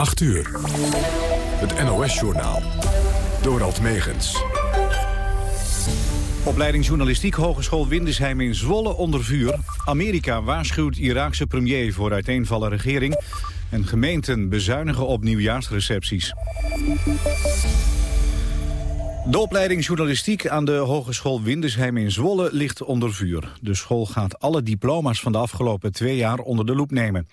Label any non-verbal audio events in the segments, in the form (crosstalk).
8 uur. Het NOS-journaal. Dorald Megens. Opleiding Journalistiek Hogeschool Windesheim in Zwolle onder vuur. Amerika waarschuwt Iraakse premier voor uiteenvallen regering. En gemeenten bezuinigen op nieuwjaarsrecepties. De opleiding journalistiek aan de Hogeschool Windesheim in Zwolle ligt onder vuur. De school gaat alle diploma's van de afgelopen twee jaar onder de loep nemen.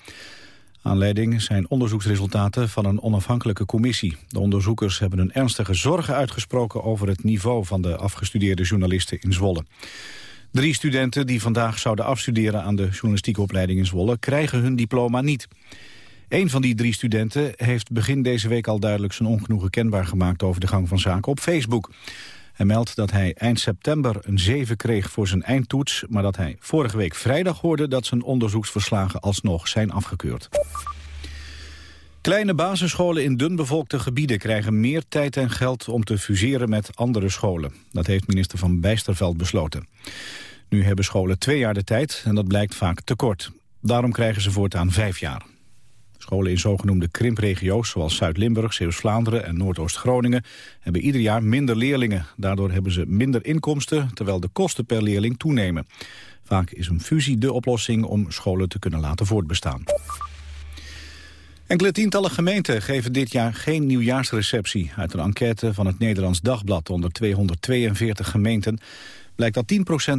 Aanleiding zijn onderzoeksresultaten van een onafhankelijke commissie. De onderzoekers hebben een ernstige zorgen uitgesproken over het niveau van de afgestudeerde journalisten in Zwolle. Drie studenten die vandaag zouden afstuderen aan de journalistieke opleiding in Zwolle krijgen hun diploma niet. Een van die drie studenten heeft begin deze week al duidelijk zijn ongenoegen kenbaar gemaakt over de gang van zaken op Facebook. Hij meldt dat hij eind september een 7 kreeg voor zijn eindtoets... maar dat hij vorige week vrijdag hoorde dat zijn onderzoeksverslagen alsnog zijn afgekeurd. Kleine basisscholen in dunbevolkte gebieden krijgen meer tijd en geld om te fuseren met andere scholen. Dat heeft minister Van Bijsterveld besloten. Nu hebben scholen twee jaar de tijd en dat blijkt vaak te kort. Daarom krijgen ze voortaan vijf jaar. Scholen in zogenoemde krimpregio's zoals Zuid-Limburg, Zeeuws-Vlaanderen en Noordoost-Groningen hebben ieder jaar minder leerlingen. Daardoor hebben ze minder inkomsten, terwijl de kosten per leerling toenemen. Vaak is een fusie de oplossing om scholen te kunnen laten voortbestaan. Enkele tientallen gemeenten geven dit jaar geen nieuwjaarsreceptie. Uit een enquête van het Nederlands Dagblad onder 242 gemeenten blijkt dat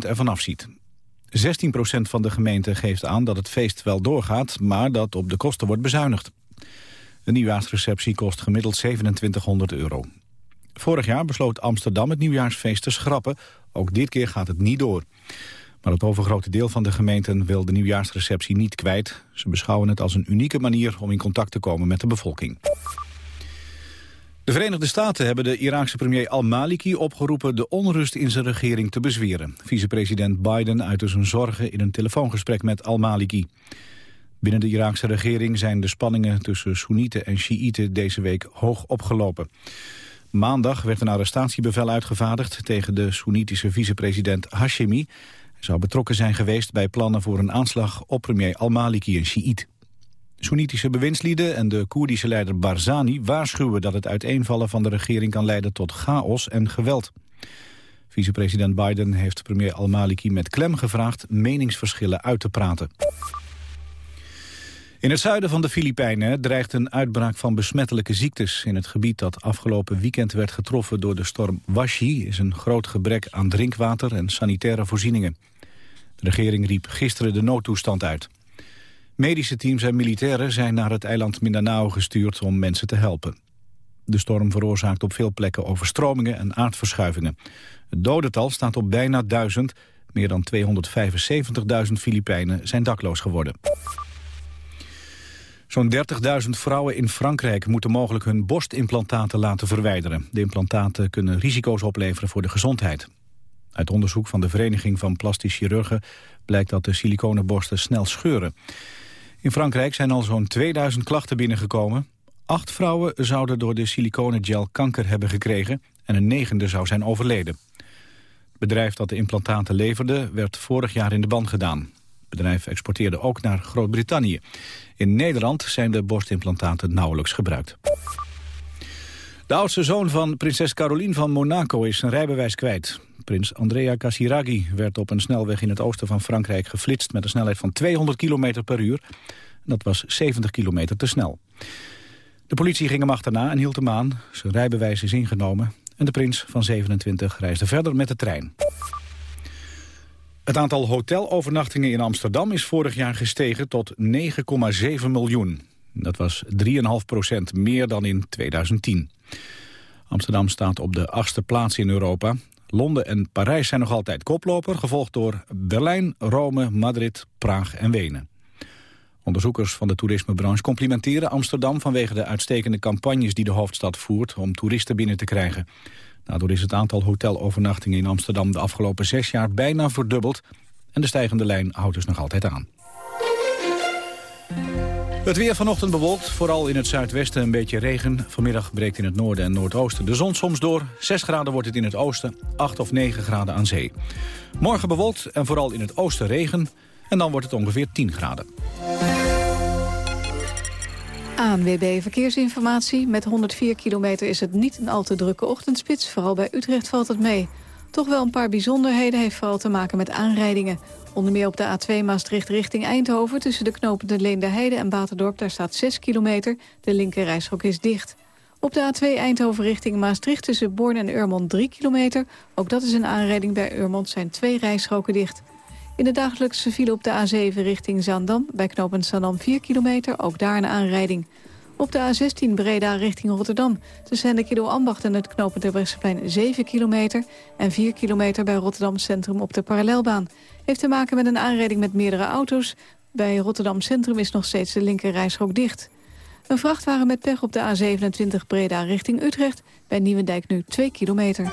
10% ervan afziet. 16% van de gemeenten geeft aan dat het feest wel doorgaat... maar dat op de kosten wordt bezuinigd. De nieuwjaarsreceptie kost gemiddeld 2700 euro. Vorig jaar besloot Amsterdam het nieuwjaarsfeest te schrappen. Ook dit keer gaat het niet door. Maar het overgrote deel van de gemeenten wil de nieuwjaarsreceptie niet kwijt. Ze beschouwen het als een unieke manier om in contact te komen met de bevolking. De Verenigde Staten hebben de Iraakse premier al-Maliki opgeroepen de onrust in zijn regering te bezweren. Vicepresident Biden uitte zijn zorgen in een telefoongesprek met al-Maliki. Binnen de Iraakse regering zijn de spanningen tussen Soenieten en Sjiïten deze week hoog opgelopen. Maandag werd een arrestatiebevel uitgevaardigd tegen de Soenitische vicepresident Hashemi. Hij zou betrokken zijn geweest bij plannen voor een aanslag op premier al-Maliki, een Sjiït. Soenitische bewindslieden en de Koerdische leider Barzani waarschuwen dat het uiteenvallen van de regering kan leiden tot chaos en geweld. Vicepresident Biden heeft premier al-Maliki met klem gevraagd meningsverschillen uit te praten. In het zuiden van de Filipijnen dreigt een uitbraak van besmettelijke ziektes. In het gebied dat afgelopen weekend werd getroffen door de storm Washi... is een groot gebrek aan drinkwater en sanitaire voorzieningen. De regering riep gisteren de noodtoestand uit. Medische teams en militairen zijn naar het eiland Mindanao gestuurd om mensen te helpen. De storm veroorzaakt op veel plekken overstromingen en aardverschuivingen. Het dodental staat op bijna duizend. Meer dan 275.000 Filipijnen zijn dakloos geworden. Zo'n 30.000 vrouwen in Frankrijk moeten mogelijk hun borstimplantaten laten verwijderen. De implantaten kunnen risico's opleveren voor de gezondheid. Uit onderzoek van de Vereniging van Plastisch Chirurgen blijkt dat de siliconenborsten snel scheuren. In Frankrijk zijn al zo'n 2000 klachten binnengekomen. Acht vrouwen zouden door de siliconengel kanker hebben gekregen... en een negende zou zijn overleden. Het bedrijf dat de implantaten leverde werd vorig jaar in de band gedaan. Het bedrijf exporteerde ook naar Groot-Brittannië. In Nederland zijn de borstimplantaten nauwelijks gebruikt. De oudste zoon van prinses Caroline van Monaco is zijn rijbewijs kwijt. Prins Andrea Casiraghi werd op een snelweg in het oosten van Frankrijk geflitst met een snelheid van 200 km per uur. Dat was 70 kilometer te snel. De politie ging hem achterna en hield hem aan. Zijn rijbewijs is ingenomen en de prins van 27 reisde verder met de trein. Het aantal hotelovernachtingen in Amsterdam is vorig jaar gestegen tot 9,7 miljoen. Dat was 3,5 procent meer dan in 2010. Amsterdam staat op de achtste plaats in Europa. Londen en Parijs zijn nog altijd koploper, gevolgd door Berlijn, Rome, Madrid, Praag en Wenen. Onderzoekers van de toerismebranche complimenteren Amsterdam vanwege de uitstekende campagnes die de hoofdstad voert om toeristen binnen te krijgen. Daardoor is het aantal hotelovernachtingen in Amsterdam de afgelopen zes jaar bijna verdubbeld en de stijgende lijn houdt dus nog altijd aan. Het weer vanochtend bewolkt, vooral in het zuidwesten een beetje regen. Vanmiddag breekt in het noorden en noordoosten de zon soms door. 6 graden wordt het in het oosten, 8 of 9 graden aan zee. Morgen bewolkt en vooral in het oosten regen. En dan wordt het ongeveer 10 graden. ANWB Verkeersinformatie. Met 104 kilometer is het niet een al te drukke ochtendspits. Vooral bij Utrecht valt het mee. Toch wel een paar bijzonderheden heeft vooral te maken met aanrijdingen. Onder meer op de A2 Maastricht richting Eindhoven... tussen de knopende Leenderheide en Baterdorp, daar staat 6 kilometer. De linkerrijstrook is dicht. Op de A2 Eindhoven richting Maastricht tussen Born en Urmond 3 kilometer. Ook dat is een aanrijding bij Urmond, zijn twee rijstroken dicht. In de dagelijkse file op de A7 richting Zaandam... bij knooppunt Zaandam 4 kilometer, ook daar een aanrijding. Op de A16 Breda richting Rotterdam. Tussen Hendekilo Ambacht en het knooppunt Terbrechtseplein 7 kilometer... en 4 kilometer bij Rotterdam Centrum op de parallelbaan. Heeft te maken met een aanrijding met meerdere auto's. Bij Rotterdam Centrum is nog steeds de linker rijstrook dicht. Een vrachtwagen met pech op de A27 Breda richting Utrecht. Bij Nieuwendijk nu 2 kilometer.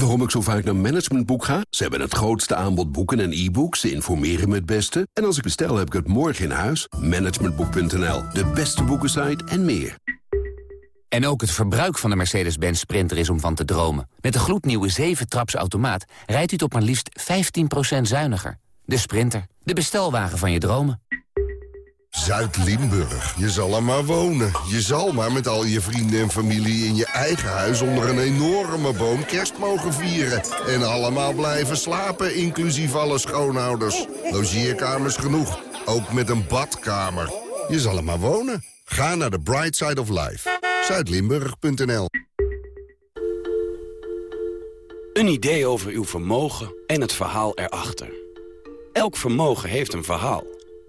Waarom ik zo vaak naar Managementboek ga? Ze hebben het grootste aanbod boeken en e-books. Ze informeren me het beste. En als ik bestel, heb ik het morgen in huis. Managementboek.nl, de beste boekensite en meer. En ook het verbruik van de Mercedes-Benz Sprinter is om van te dromen. Met de gloednieuwe 7-traps automaat rijdt u tot maar liefst 15% zuiniger. De Sprinter, de bestelwagen van je dromen. Zuid-Limburg. Je zal er maar wonen. Je zal maar met al je vrienden en familie in je eigen huis... onder een enorme boom kerst mogen vieren. En allemaal blijven slapen, inclusief alle schoonouders. Logeerkamers genoeg. Ook met een badkamer. Je zal er maar wonen. Ga naar de Bright Side of Life. Zuidlimburg.nl Een idee over uw vermogen en het verhaal erachter. Elk vermogen heeft een verhaal.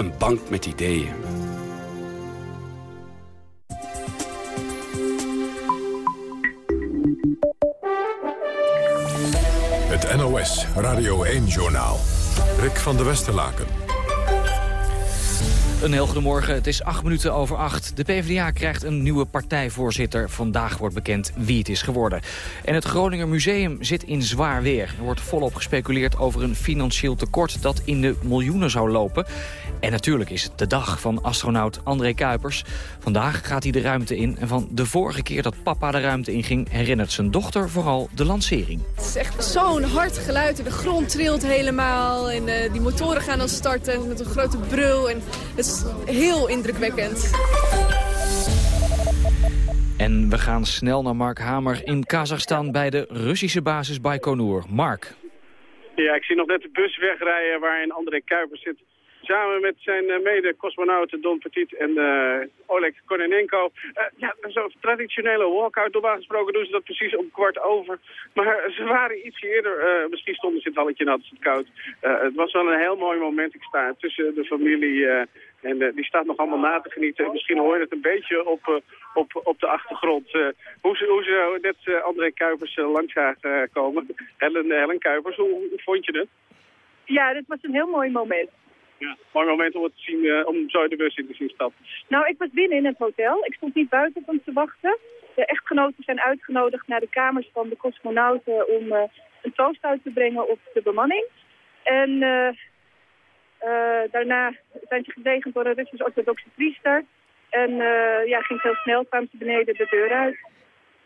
een bank met ideeën. Het NOS Radio 1-journaal. Rick van der Westerlaken. Een heel goedemorgen. Het is acht minuten over acht. De PvdA krijgt een nieuwe partijvoorzitter. Vandaag wordt bekend wie het is geworden. En het Groninger Museum zit in zwaar weer. Er wordt volop gespeculeerd over een financieel tekort dat in de miljoenen zou lopen. En natuurlijk is het de dag van astronaut André Kuipers. Vandaag gaat hij de ruimte in. En van de vorige keer dat papa de ruimte inging... herinnert zijn dochter vooral de lancering. Het is echt zo'n hard geluid. De grond trilt helemaal. En uh, die motoren gaan dan starten met een grote brul. En heel indrukwekkend. En we gaan snel naar Mark Hamer in Kazachstan... bij de Russische basis Baikonur. Mark. Ja, ik zie nog net de bus wegrijden waarin André Kuipers zit samen met zijn uh, mede-cosmonauten Don Petit en uh, Oleg Kononenko. Uh, ja, zo'n traditionele walkout. Normaal gesproken doen ze dat precies om kwart over. Maar ze waren iets eerder. misschien stonden ze het halletje ze het koud. het was wel een heel mooi moment. Ik sta tussen de familie en die staat nog allemaal na te genieten. Misschien hoor je het een beetje op, op, op de achtergrond. hoe, ze, hoe ze net André Kuipers langs zagen komen. Helen, Helen Kuipers, hoe, hoe vond je het? Ja, dit was een heel mooi moment. Ja, mooi moment om het te zien, uh, om zo de bus in te zien stappen. Nou, ik was binnen in het hotel. Ik stond niet buiten om te wachten. De echtgenoten zijn uitgenodigd naar de kamers van de cosmonauten om uh, een toast uit te brengen op de bemanning. En uh, daarna zijn ze gezegend door een Russisch-orthodoxe priester. En ja, ging heel snel, kwamen ze beneden de deur uit.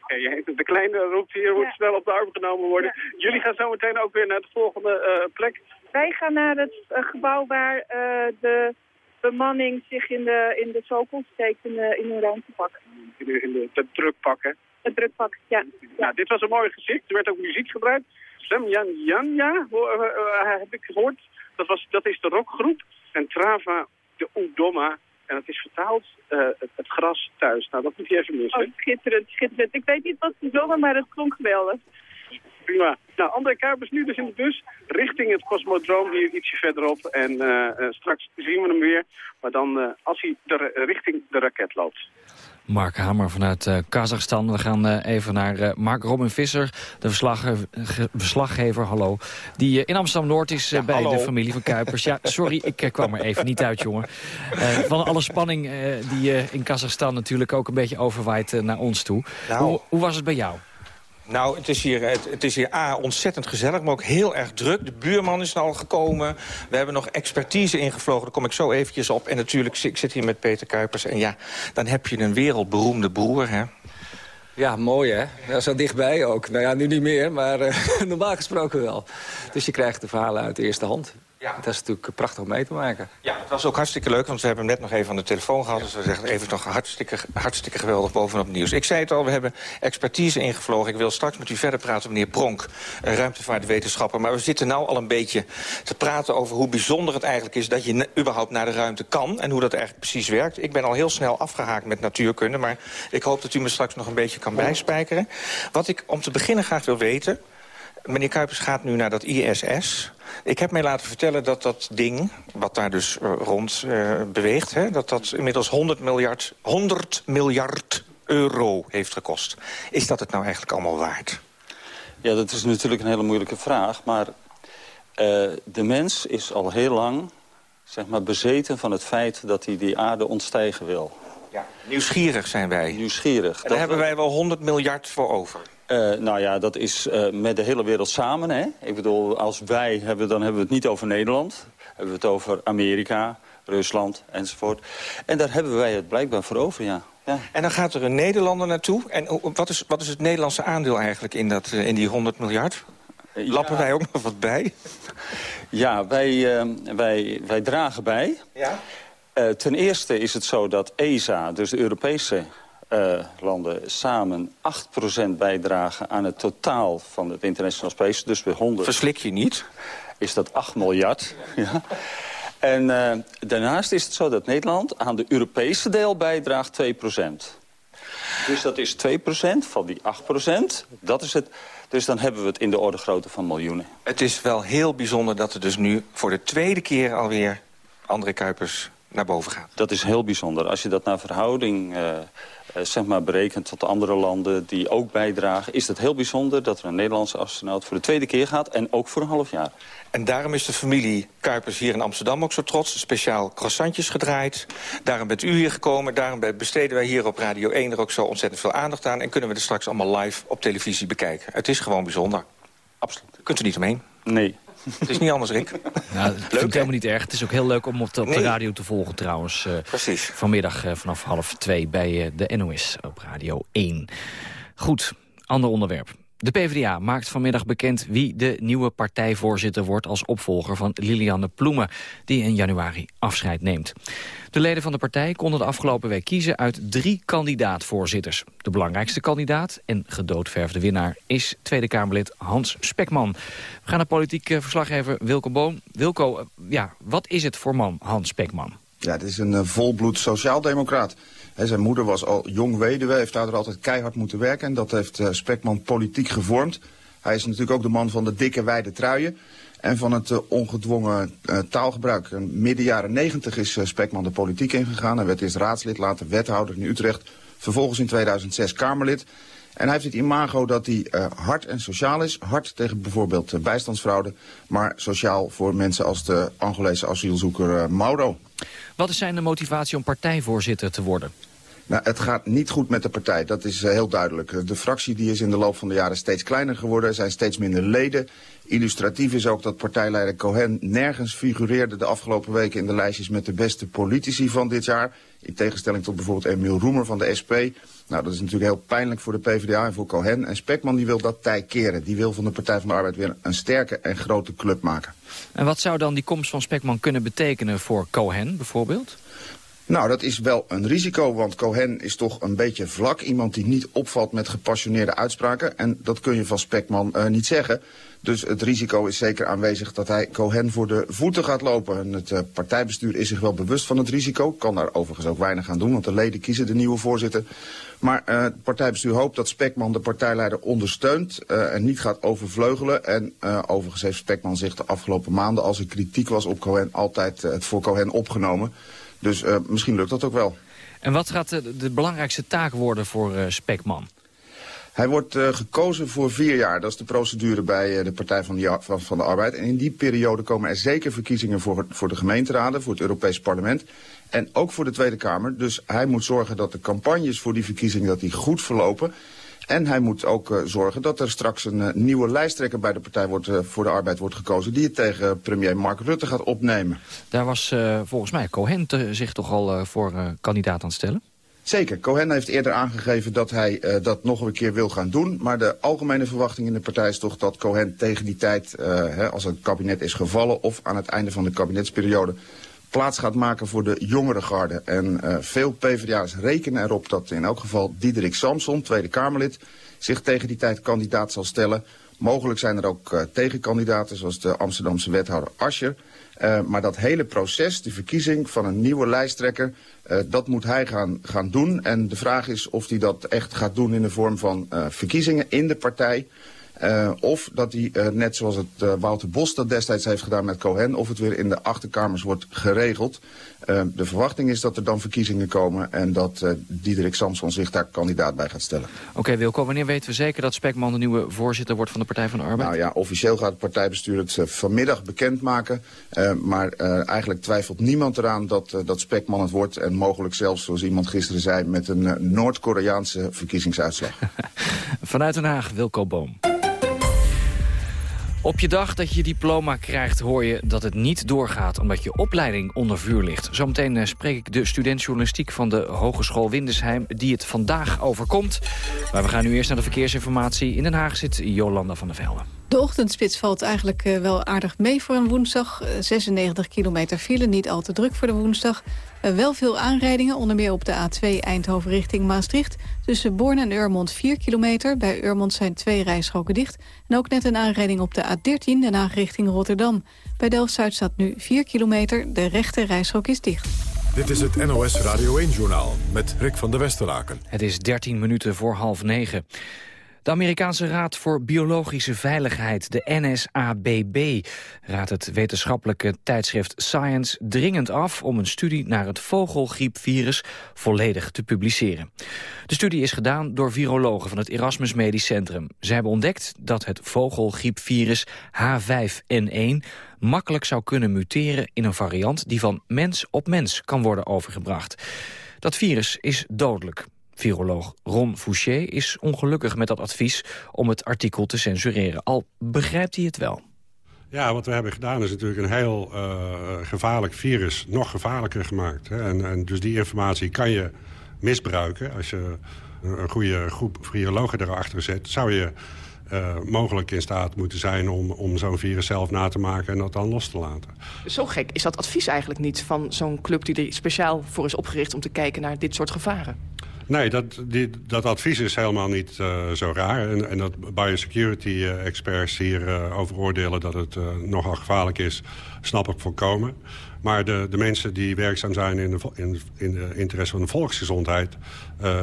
De kleine roept hier, moet ja. snel op de arm genomen worden. Ja. Jullie gaan zo meteen ook weer naar de volgende plek. Wij gaan naar het uh, gebouw waar uh, de bemanning zich in de, in de sokkel steekt in, de, in hun ruimtepak. In, de, in de, de drukpak, hè? Het drukpak, ja. ja. dit was een mooi gezicht. Er werd ook muziek gebruikt. Sam Jan Jan, ja, heb ik gehoord. Dat, was, dat is de rockgroep. En Trava de Doma. En het is vertaald eh, het, het gras thuis. Nou, dat moet je even missen. Oh, schitterend, schitterend. Ik weet niet wat ze zongen, maar het klonk geweldig. Prima. Nou, André Kuipers nu dus in de bus richting het Cosmodroom hier ietsje verderop. En eh, eh, straks zien we hem weer. Maar dan als hij de, richting de raket loopt. Mark Hamer vanuit uh, Kazachstan. We gaan uh, even naar uh, Mark Robin Visser, de verslaggever, hallo. Die in Amsterdam-Noord is ja, bij hallo. de familie van Kuipers. Ja, sorry, ik kwam er even niet uit, jongen. van alle spanning die in Kazachstan natuurlijk ook een beetje overwaait naar ons toe. Nou. Hoe, hoe was het bij jou? Nou, het is, hier, het, is hier A, ontzettend gezellig, maar ook heel erg druk. De buurman is al gekomen. We hebben nog expertise ingevlogen, daar kom ik zo eventjes op. En natuurlijk, ik zit hier met Peter Kuipers. En ja, dan heb je een wereldberoemde broer, hè. Ja, mooi hè. Ja, zo dichtbij ook. Nou ja, nu niet meer, maar uh, (laughs) normaal gesproken wel. Dus je krijgt de verhalen uit de eerste hand. Ja. Dat is natuurlijk prachtig om mee te maken. Ja, het was ook hartstikke leuk, want we hebben hem net nog even aan de telefoon gehad. Dus we zeggen even nog hartstikke, hartstikke geweldig bovenop nieuws. Ik zei het al, we hebben expertise ingevlogen. Ik wil straks met u verder praten, meneer Pronk, ruimtevaartwetenschapper. Maar we zitten nou al een beetje te praten over hoe bijzonder het eigenlijk is... dat je überhaupt naar de ruimte kan en hoe dat eigenlijk precies werkt. Ik ben al heel snel afgehaakt met natuurkunde, maar ik hoop dat u me straks nog een beetje kan bijspijkeren. Wat ik om te beginnen graag wil weten... Meneer Kuipers gaat nu naar dat ISS. Ik heb mij laten vertellen dat dat ding, wat daar dus uh, rond uh, beweegt... Hè, dat dat inmiddels 100 miljard, 100 miljard euro heeft gekost. Is dat het nou eigenlijk allemaal waard? Ja, dat is natuurlijk een hele moeilijke vraag. Maar uh, de mens is al heel lang zeg maar, bezeten van het feit dat hij die aarde ontstijgen wil. Ja, nieuwsgierig zijn wij. Nieuwsgierig. En daar hebben wij wel 100 miljard voor over. Uh, nou ja, dat is uh, met de hele wereld samen. Hè? Ik bedoel, als wij hebben, dan hebben we het niet over Nederland. Hebben we het over Amerika, Rusland enzovoort. En daar hebben wij het blijkbaar voor over, ja. ja. En dan gaat er een Nederlander naartoe. En wat is, wat is het Nederlandse aandeel eigenlijk in, dat, uh, in die 100 miljard? Lappen wij ook nog wat bij? Ja, wij, wij, wij dragen bij. Ja? ten eerste is het zo dat ESA, dus de Europese uh, landen samen 8% bijdragen aan het totaal van het International Space. Dus bij 100... Verslik je niet? Is dat 8 miljard. (laughs) ja. En uh, daarnaast is het zo dat Nederland aan de Europese deel bijdraagt 2%. Dus dat is 2% van die 8%. Dat is het. Dus dan hebben we het in de orde grootte van miljoenen. Het is wel heel bijzonder dat er dus nu voor de tweede keer alweer... André Kuipers naar boven gaat. Dat is heel bijzonder. Als je dat naar verhouding uh, zeg maar berekent tot andere landen die ook bijdragen... is het heel bijzonder dat er een Nederlandse astronaut voor de tweede keer gaat... en ook voor een half jaar. En daarom is de familie Kuipers hier in Amsterdam ook zo trots. Speciaal croissantjes gedraaid. Daarom bent u hier gekomen. Daarom besteden wij hier op Radio 1 er ook zo ontzettend veel aandacht aan. En kunnen we er straks allemaal live op televisie bekijken. Het is gewoon bijzonder. Absoluut. Kunt u niet omheen? Nee. Het is niet anders, Rick. Nou, dat vind ik helemaal niet erg. Het is ook heel leuk om op de, op de radio te volgen trouwens. Uh, Precies. Vanmiddag uh, vanaf half twee bij uh, de NOS op Radio 1. Goed, ander onderwerp. De PvdA maakt vanmiddag bekend wie de nieuwe partijvoorzitter wordt... als opvolger van Lilianne Ploemen, die in januari afscheid neemt. De leden van de partij konden de afgelopen week kiezen uit drie kandidaatvoorzitters. De belangrijkste kandidaat en gedoodverfde winnaar is Tweede Kamerlid Hans Spekman. We gaan naar politiek verslaggever Wilco Boon. Wilco, ja, wat is het voor man, Hans Spekman? Ja, het is een uh, volbloed sociaaldemocraat. Zijn moeder was al jong weduwe, heeft daar altijd keihard moeten werken. En dat heeft uh, Spekman politiek gevormd. Hij is natuurlijk ook de man van de dikke wijde truien. En van het uh, ongedwongen uh, taalgebruik. midden jaren negentig is Spekman de politiek ingegaan. Hij werd eerst raadslid, later wethouder in Utrecht. Vervolgens in 2006 Kamerlid. En hij heeft het imago dat hij hard en sociaal is. Hard tegen bijvoorbeeld bijstandsfraude. Maar sociaal voor mensen als de Angolese asielzoeker Mauro. Wat is zijn motivatie om partijvoorzitter te worden? Nou, het gaat niet goed met de partij, dat is uh, heel duidelijk. De fractie die is in de loop van de jaren steeds kleiner geworden. Er zijn steeds minder leden. Illustratief is ook dat partijleider Cohen nergens figureerde de afgelopen weken in de lijstjes met de beste politici van dit jaar. In tegenstelling tot bijvoorbeeld Emiel Roemer van de SP. Nou, dat is natuurlijk heel pijnlijk voor de PvdA en voor Cohen. En Spekman die wil dat tij keren. Die wil van de Partij van de Arbeid weer een sterke en grote club maken. En wat zou dan die komst van Spekman kunnen betekenen voor Cohen bijvoorbeeld? Nou, dat is wel een risico, want Cohen is toch een beetje vlak. Iemand die niet opvalt met gepassioneerde uitspraken. En dat kun je van Spekman uh, niet zeggen. Dus het risico is zeker aanwezig dat hij Cohen voor de voeten gaat lopen. En het uh, partijbestuur is zich wel bewust van het risico. Kan daar overigens ook weinig aan doen, want de leden kiezen de nieuwe voorzitter. Maar uh, het partijbestuur hoopt dat Spekman de partijleider ondersteunt en niet gaat overvleugelen. En overigens heeft Spekman zich de afgelopen maanden, als er kritiek was op Cohen, altijd het voor Cohen opgenomen. Dus misschien lukt dat ook wel. En wat gaat de, de belangrijkste taak worden voor Spekman? Hij wordt uh, gekozen voor vier jaar. Dat is de procedure bij uh, de Partij van de, van, van de, Arbeid. En in die periode komen er zeker verkiezingen voor, voor de gemeenteraden, voor het Europees Parlement. En ook voor de Tweede Kamer. Dus hij moet zorgen dat de campagnes voor die verkiezingen dat die goed verlopen. En hij moet ook uh, zorgen dat er straks een nieuwe lijsttrekker bij de Partij wordt, voor de Arbeid wordt gekozen... die het tegen premier Mark Rutte gaat opnemen. Daar was volgens mij Cohen zich toch al voor kandidaat aan het stellen? Zeker. Cohen heeft eerder aangegeven dat hij uh, dat nog een keer wil gaan doen. Maar de algemene verwachting in de partij is toch dat Cohen tegen die tijd, uh, hè, als het kabinet is gevallen... of aan het einde van de kabinetsperiode plaats gaat maken voor de jongere garde. En uh, veel PvdA's rekenen erop dat in elk geval Diederik Samson, Tweede Kamerlid... zich tegen die tijd kandidaat zal stellen. Mogelijk zijn er ook tegenkandidaten, zoals de Amsterdamse wethouder Ascher... Uh, maar dat hele proces, de verkiezing van een nieuwe lijsttrekker... Dat moet hij gaan, gaan doen. En de vraag is of hij dat echt gaat doen in de vorm van verkiezingen in de partij... Uh, of dat hij, uh, net zoals het uh, Wouter Bos dat destijds heeft gedaan met Cohen... of het weer in de achterkamers wordt geregeld. De verwachting is dat er dan verkiezingen komen... en dat Diederik Samson zich daar kandidaat bij gaat stellen. Oké, okay, Wilco, wanneer weten we zeker dat Spekman de nieuwe voorzitter wordt van de Partij van de Arbeid? Nou ja, officieel gaat het partijbestuur het vanmiddag bekendmaken. maar eigenlijk twijfelt niemand eraan dat, dat Spekman het wordt... en mogelijk zelfs, zoals iemand gisteren zei... met een Noord-Koreaanse verkiezingsuitslag. (laughs) Vanuit Den Haag, Wilco Boom. Op je dag dat je diploma krijgt hoor je dat het niet doorgaat... omdat je opleiding onder vuur ligt. Zometeen eh, spreek ik de student journalistiek van de Hogeschool Windesheim... die het vandaag overkomt. Maar we gaan nu eerst naar de verkeersinformatie. In Den Haag zit Jolanda van der Velde. De ochtendspits valt eigenlijk uh, wel aardig mee voor een woensdag. 96 kilometer file, niet al te druk voor de woensdag. Uh, wel veel aanrijdingen, onder meer op de A2 Eindhoven richting Maastricht. Tussen Born en Urmond 4 kilometer. Bij Urmond zijn twee rijstroken dicht. En ook net een aanrijding op de A13 Den Haag richting Rotterdam. Bij Delft-Zuid staat nu 4 kilometer. De rechte rijstrook is dicht. Dit is het NOS Radio 1-journaal met Rick van der Westerlaken. Het is 13 minuten voor half negen. De Amerikaanse Raad voor Biologische Veiligheid, de NSABB, raadt het wetenschappelijke tijdschrift Science dringend af om een studie naar het vogelgriepvirus volledig te publiceren. De studie is gedaan door virologen van het Erasmus Medisch Centrum. Ze hebben ontdekt dat het vogelgriepvirus H5N1 makkelijk zou kunnen muteren in een variant die van mens op mens kan worden overgebracht. Dat virus is dodelijk. Viroloog Ron Fouché is ongelukkig met dat advies om het artikel te censureren. Al begrijpt hij het wel. Ja, wat we hebben gedaan is natuurlijk een heel uh, gevaarlijk virus nog gevaarlijker gemaakt. Hè? En, en, dus die informatie kan je misbruiken. Als je een goede groep virologen erachter zet, zou je uh, mogelijk in staat moeten zijn om, om zo'n virus zelf na te maken en dat dan los te laten. Zo gek is dat advies eigenlijk niet van zo'n club die er speciaal voor is opgericht om te kijken naar dit soort gevaren? Nee, dat, die, dat advies is helemaal niet uh, zo raar. En, en dat biosecurity-experts hier uh, over oordelen dat het uh, nogal gevaarlijk is, snap ik volkomen. Maar de, de mensen die werkzaam zijn in de, in, in de interesse van de volksgezondheid...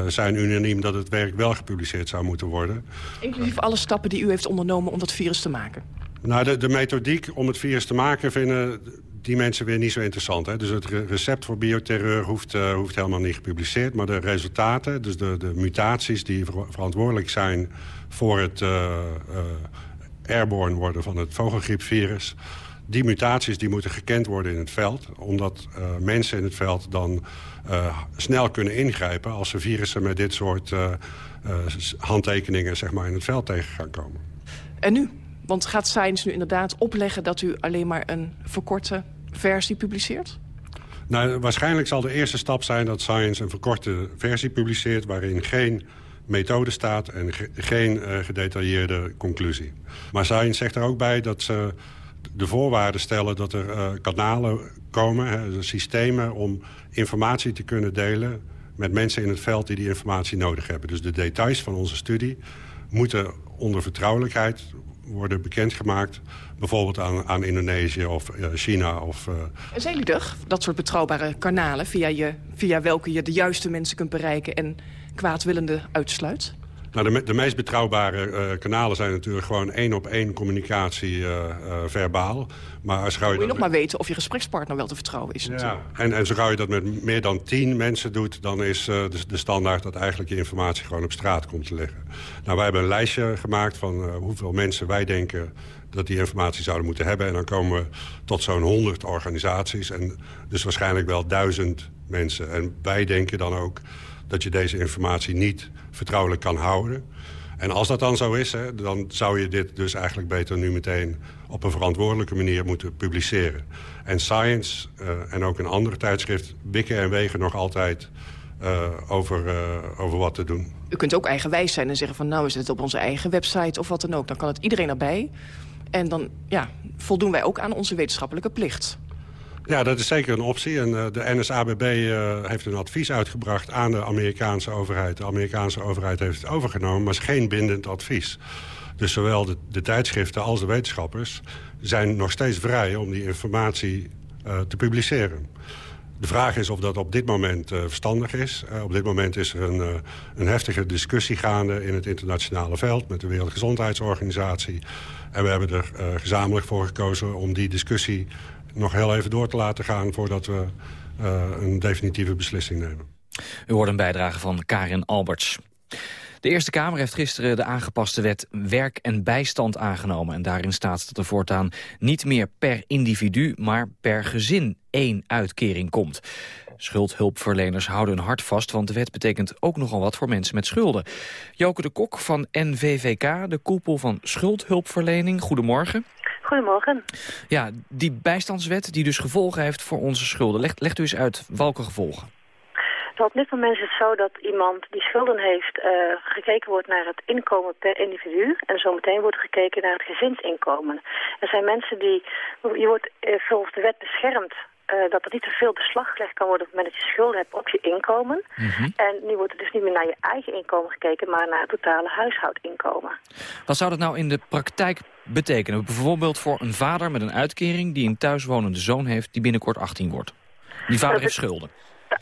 zijn unaniem dat het werk wel gepubliceerd zou moeten worden. Inclusief alle stappen die u heeft ondernomen om dat virus te maken? Nou, de, de methodiek om het virus te maken vinden die mensen weer niet zo interessant. Hè? Dus het recept voor bioterreur hoeft, uh, hoeft helemaal niet gepubliceerd. Maar de resultaten, dus de, de mutaties die ver verantwoordelijk zijn... voor het uh, uh, airborne worden van het vogelgriepvirus... die mutaties die moeten gekend worden in het veld. Omdat mensen in het veld dan snel kunnen ingrijpen... als ze virussen met dit soort handtekeningen zeg maar, in het veld tegen gaan komen. En nu? Want gaat Science nu inderdaad opleggen dat u alleen maar een verkorte versie publiceert? Nou, waarschijnlijk zal de eerste stap zijn dat Science een verkorte versie publiceert... waarin geen methode staat en ge geen uh, gedetailleerde conclusie. Maar Science zegt er ook bij dat ze de voorwaarden stellen... dat er uh, kanalen komen, hè, systemen om informatie te kunnen delen... met mensen in het veld die die informatie nodig hebben. Dus de details van onze studie moeten onder vertrouwelijkheid worden bekendgemaakt. Bijvoorbeeld aan, aan Indonesië of eh, China. Of, uh... Zijn jullie dat soort betrouwbare kanalen... Via, je, via welke je de juiste mensen kunt bereiken en kwaadwillende uitsluit? Nou, de, de meest betrouwbare uh, kanalen zijn natuurlijk gewoon één op één communicatie uh, uh, verbaal. Maar als je, Moet je nog maar weten of je gesprekspartner wel te vertrouwen is. Ja. En, en zo gauw je dat met meer dan tien mensen doet... dan is de, de, standaard dat eigenlijk je informatie gewoon op straat komt te liggen. Nou, wij hebben een lijstje gemaakt van hoeveel mensen wij denken dat die informatie zouden moeten hebben. En dan komen we tot zo'n honderd organisaties. En dus waarschijnlijk wel duizend mensen. En wij denken dan ook dat je deze informatie niet vertrouwelijk kan houden. En als dat dan zo is, hè, dan zou je dit dus eigenlijk beter nu meteen op een verantwoordelijke manier moeten publiceren. En Science uh, en ook een andere tijdschrift wikken en wegen nog altijd uh, over, uh, over wat te doen. U kunt ook eigenwijs zijn en zeggen van nou is het op onze eigen website of wat dan ook. Dan kan het iedereen erbij. En dan ja, voldoen wij ook aan onze wetenschappelijke plicht. Ja, dat is zeker een optie. En uh, de NSABB uh, heeft een advies uitgebracht aan de Amerikaanse overheid. De Amerikaanse overheid heeft het overgenomen, maar is geen bindend advies. Dus zowel de, de tijdschriften als de wetenschappers zijn nog steeds vrij om die informatie uh, te publiceren. De vraag is of dat op dit moment verstandig is. Op dit moment is er een, een heftige discussie gaande in het internationale veld... met de Wereldgezondheidsorganisatie. En we hebben er gezamenlijk voor gekozen om die discussie nog heel even door te laten gaan... voordat we uh, een definitieve beslissing nemen. U hoort een bijdrage van Karin Alberts. De Eerste Kamer heeft gisteren de aangepaste wet werk en bijstand aangenomen. En daarin staat dat er voortaan niet meer per individu, maar per gezin één uitkering komt. Schuldhulpverleners houden hun hart vast, want de wet betekent ook nogal wat voor mensen met schulden. Joke de Kok van NVVK, de koepel van schuldhulpverlening. Goedemorgen. Goedemorgen. Ja, die bijstandswet die dus gevolgen heeft voor onze schulden. Legt, legt u eens uit welke gevolgen? Nou, op dit moment is het zo dat iemand die schulden heeft... Uh, gekeken wordt naar het inkomen per individu... en zometeen wordt gekeken naar het gezinsinkomen. Er zijn mensen die... Je wordt uh, volgens de wet beschermd uh, dat er niet te veel beslag gelegd kan worden op het moment dat je schulden hebt op je inkomen. Mm -hmm. En nu wordt er dus niet meer naar je eigen inkomen gekeken, maar naar het totale huishoudinkomen. Wat zou dat nou in de praktijk betekenen? Bijvoorbeeld voor een vader met een uitkering die een thuiswonende zoon heeft die binnenkort 18 wordt. Die vader heeft schulden.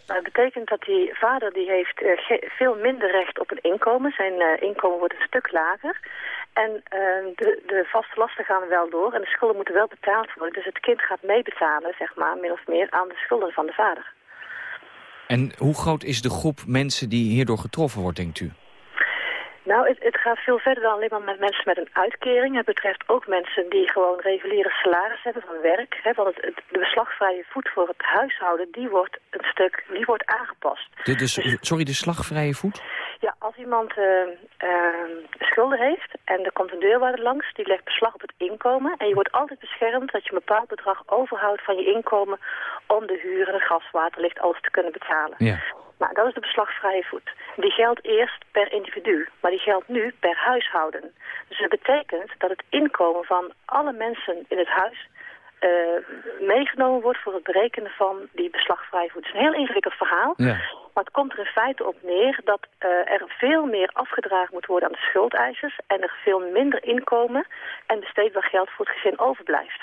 Dat betekent dat die vader die heeft uh, veel minder recht op een inkomen. Zijn uh, inkomen wordt een stuk lager. En uh, de, de vaste lasten gaan wel door en de schulden moeten wel betaald worden. Dus het kind gaat meebetalen, zeg maar, min of meer aan de schulden van de vader. En hoe groot is de groep mensen die hierdoor getroffen wordt, denkt u? Nou, het, het, gaat veel verder dan alleen maar met mensen met een uitkering. Het betreft ook mensen die gewoon reguliere salaris hebben van werk. Hè, want het, de beslagvrije voet voor het huishouden, die wordt een stuk, die wordt aangepast. De, de, dus, sorry, de slagvrije voet? Ja, als iemand uh, uh, schulden heeft en er komt een deurwaarder langs, die legt beslag op het inkomen. En je wordt altijd beschermd dat je een bepaald bedrag overhoudt van je inkomen om de huur en de gas, waterlicht, alles te kunnen betalen. Ja. Nou, dat is de beslagvrije voet. Die geldt eerst per individu, maar die geldt nu per huishouden. Dus dat betekent dat het inkomen van alle mensen in het huis uh, meegenomen wordt voor het berekenen van die beslagvrije voet. Het is een heel ingewikkeld verhaal, ja. maar het komt er in feite op neer dat uh, er veel meer afgedragen moet worden aan de schuldeisers en er veel minder inkomen en besteedbaar geld voor het gezin overblijft.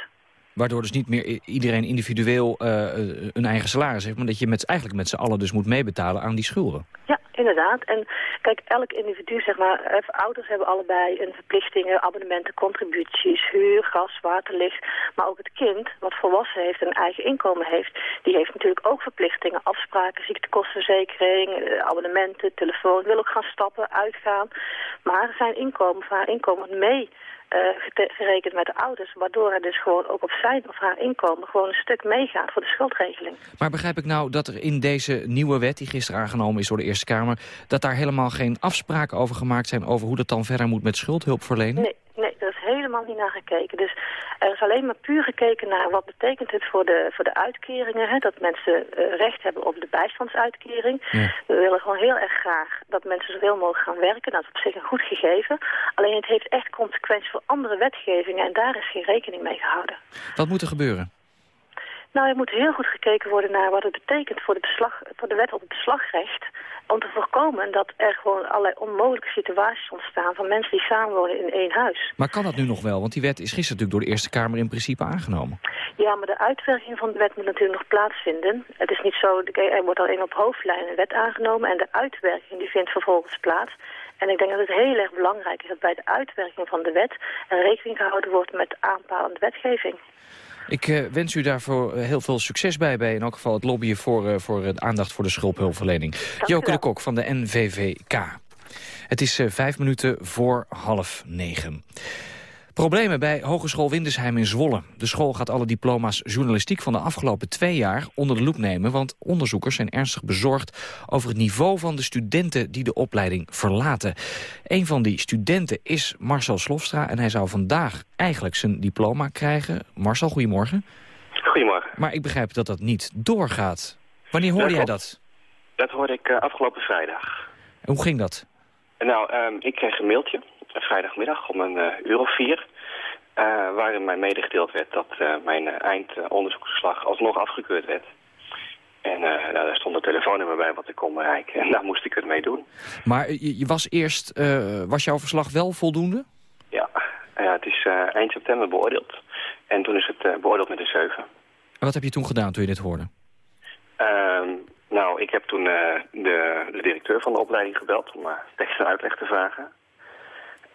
Waardoor dus niet meer iedereen individueel uh, een eigen salaris heeft... maar dat je met, eigenlijk met z'n allen dus moet meebetalen aan die schulden. Ja, inderdaad. En kijk, elk individu, zeg maar, ouders hebben allebei een verplichtingen, abonnementen, contributies, huur, gas, waterlicht. Maar ook het kind, wat volwassen heeft en eigen inkomen heeft, die heeft natuurlijk ook verplichtingen, afspraken, ziektekostenverzekering, abonnementen, telefoon, wil ook gaan stappen, uitgaan. Maar zijn inkomen, of haar inkomen mee gerekend met de ouders. Waardoor er dus gewoon ook op zijn of haar inkomen gewoon een stuk meegaat voor de schuldregeling. Maar begrijp ik nou dat er in deze nieuwe wet, die gisteren aangenomen is door de Eerste Kamer, dat daar helemaal geen afspraken over gemaakt zijn over hoe dat dan verder moet met schuldhulpverlening? Nee, helemaal niet naar gekeken. Dus er is alleen maar puur gekeken naar wat betekent het voor de, voor de uitkeringen. Hè, dat mensen uh, recht hebben op de bijstandsuitkering. Ja. We willen gewoon heel erg graag dat mensen zoveel mogelijk gaan werken. Dat is op zich een goed gegeven. Alleen het heeft echt consequenties voor andere wetgevingen. En daar is geen rekening mee gehouden. Wat moet er gebeuren? Nou, er moet heel goed gekeken worden naar wat het betekent voor de, beslag, voor de wet op het beslagrecht. Om te voorkomen dat er gewoon allerlei onmogelijke situaties ontstaan van mensen die samenwonen in één huis. Maar kan dat nu nog wel? Want die wet is gisteren natuurlijk door de Eerste Kamer in principe aangenomen. Ja, maar de uitwerking van de wet moet natuurlijk nog plaatsvinden. Het is niet zo, er wordt alleen op hoofdlijnen een wet aangenomen en de uitwerking die vindt vervolgens plaats. En ik denk dat het heel erg belangrijk is dat bij de uitwerking van de wet er rekening gehouden wordt met aanpalende wetgeving. Ik uh, wens u daarvoor uh, heel veel succes bij, bij in elk geval het lobbyen voor, uh, voor de aandacht voor de schulphulpverlening. Joke de Kok van de NVVK. Het is vijf minuten voor half negen. Problemen bij Hogeschool Windesheim in Zwolle. De school gaat alle diploma's journalistiek van de afgelopen twee jaar onder de loep nemen... want onderzoekers zijn ernstig bezorgd over het niveau van de studenten die de opleiding verlaten. Een van die studenten is Marcel Slofstra en hij zou vandaag eigenlijk zijn diploma krijgen. Marcel, goedemorgen. Goedemorgen. Maar ik begrijp dat dat niet doorgaat. Wanneer hoorde jij dat? Dat hoorde ik uh, afgelopen vrijdag. En hoe ging dat? Nou, um, ik kreeg een mailtje vrijdagmiddag om een uh, uur of vier. Uh, waarin mij medegedeeld werd dat mijn eindonderzoeksverslag alsnog afgekeurd werd. En nou, daar stond een telefoonnummer bij wat ik kon bereiken. En (laughs) daar moest ik het mee doen. Maar je, je was eerst, was jouw verslag wel voldoende? Ja, ja het is eind september beoordeeld. En toen is het beoordeeld met een 7. En wat heb je toen gedaan toen je dit hoorde? Ehm, nou, ik heb toen de, de, directeur van de opleiding gebeld om tekst en uitleg te vragen.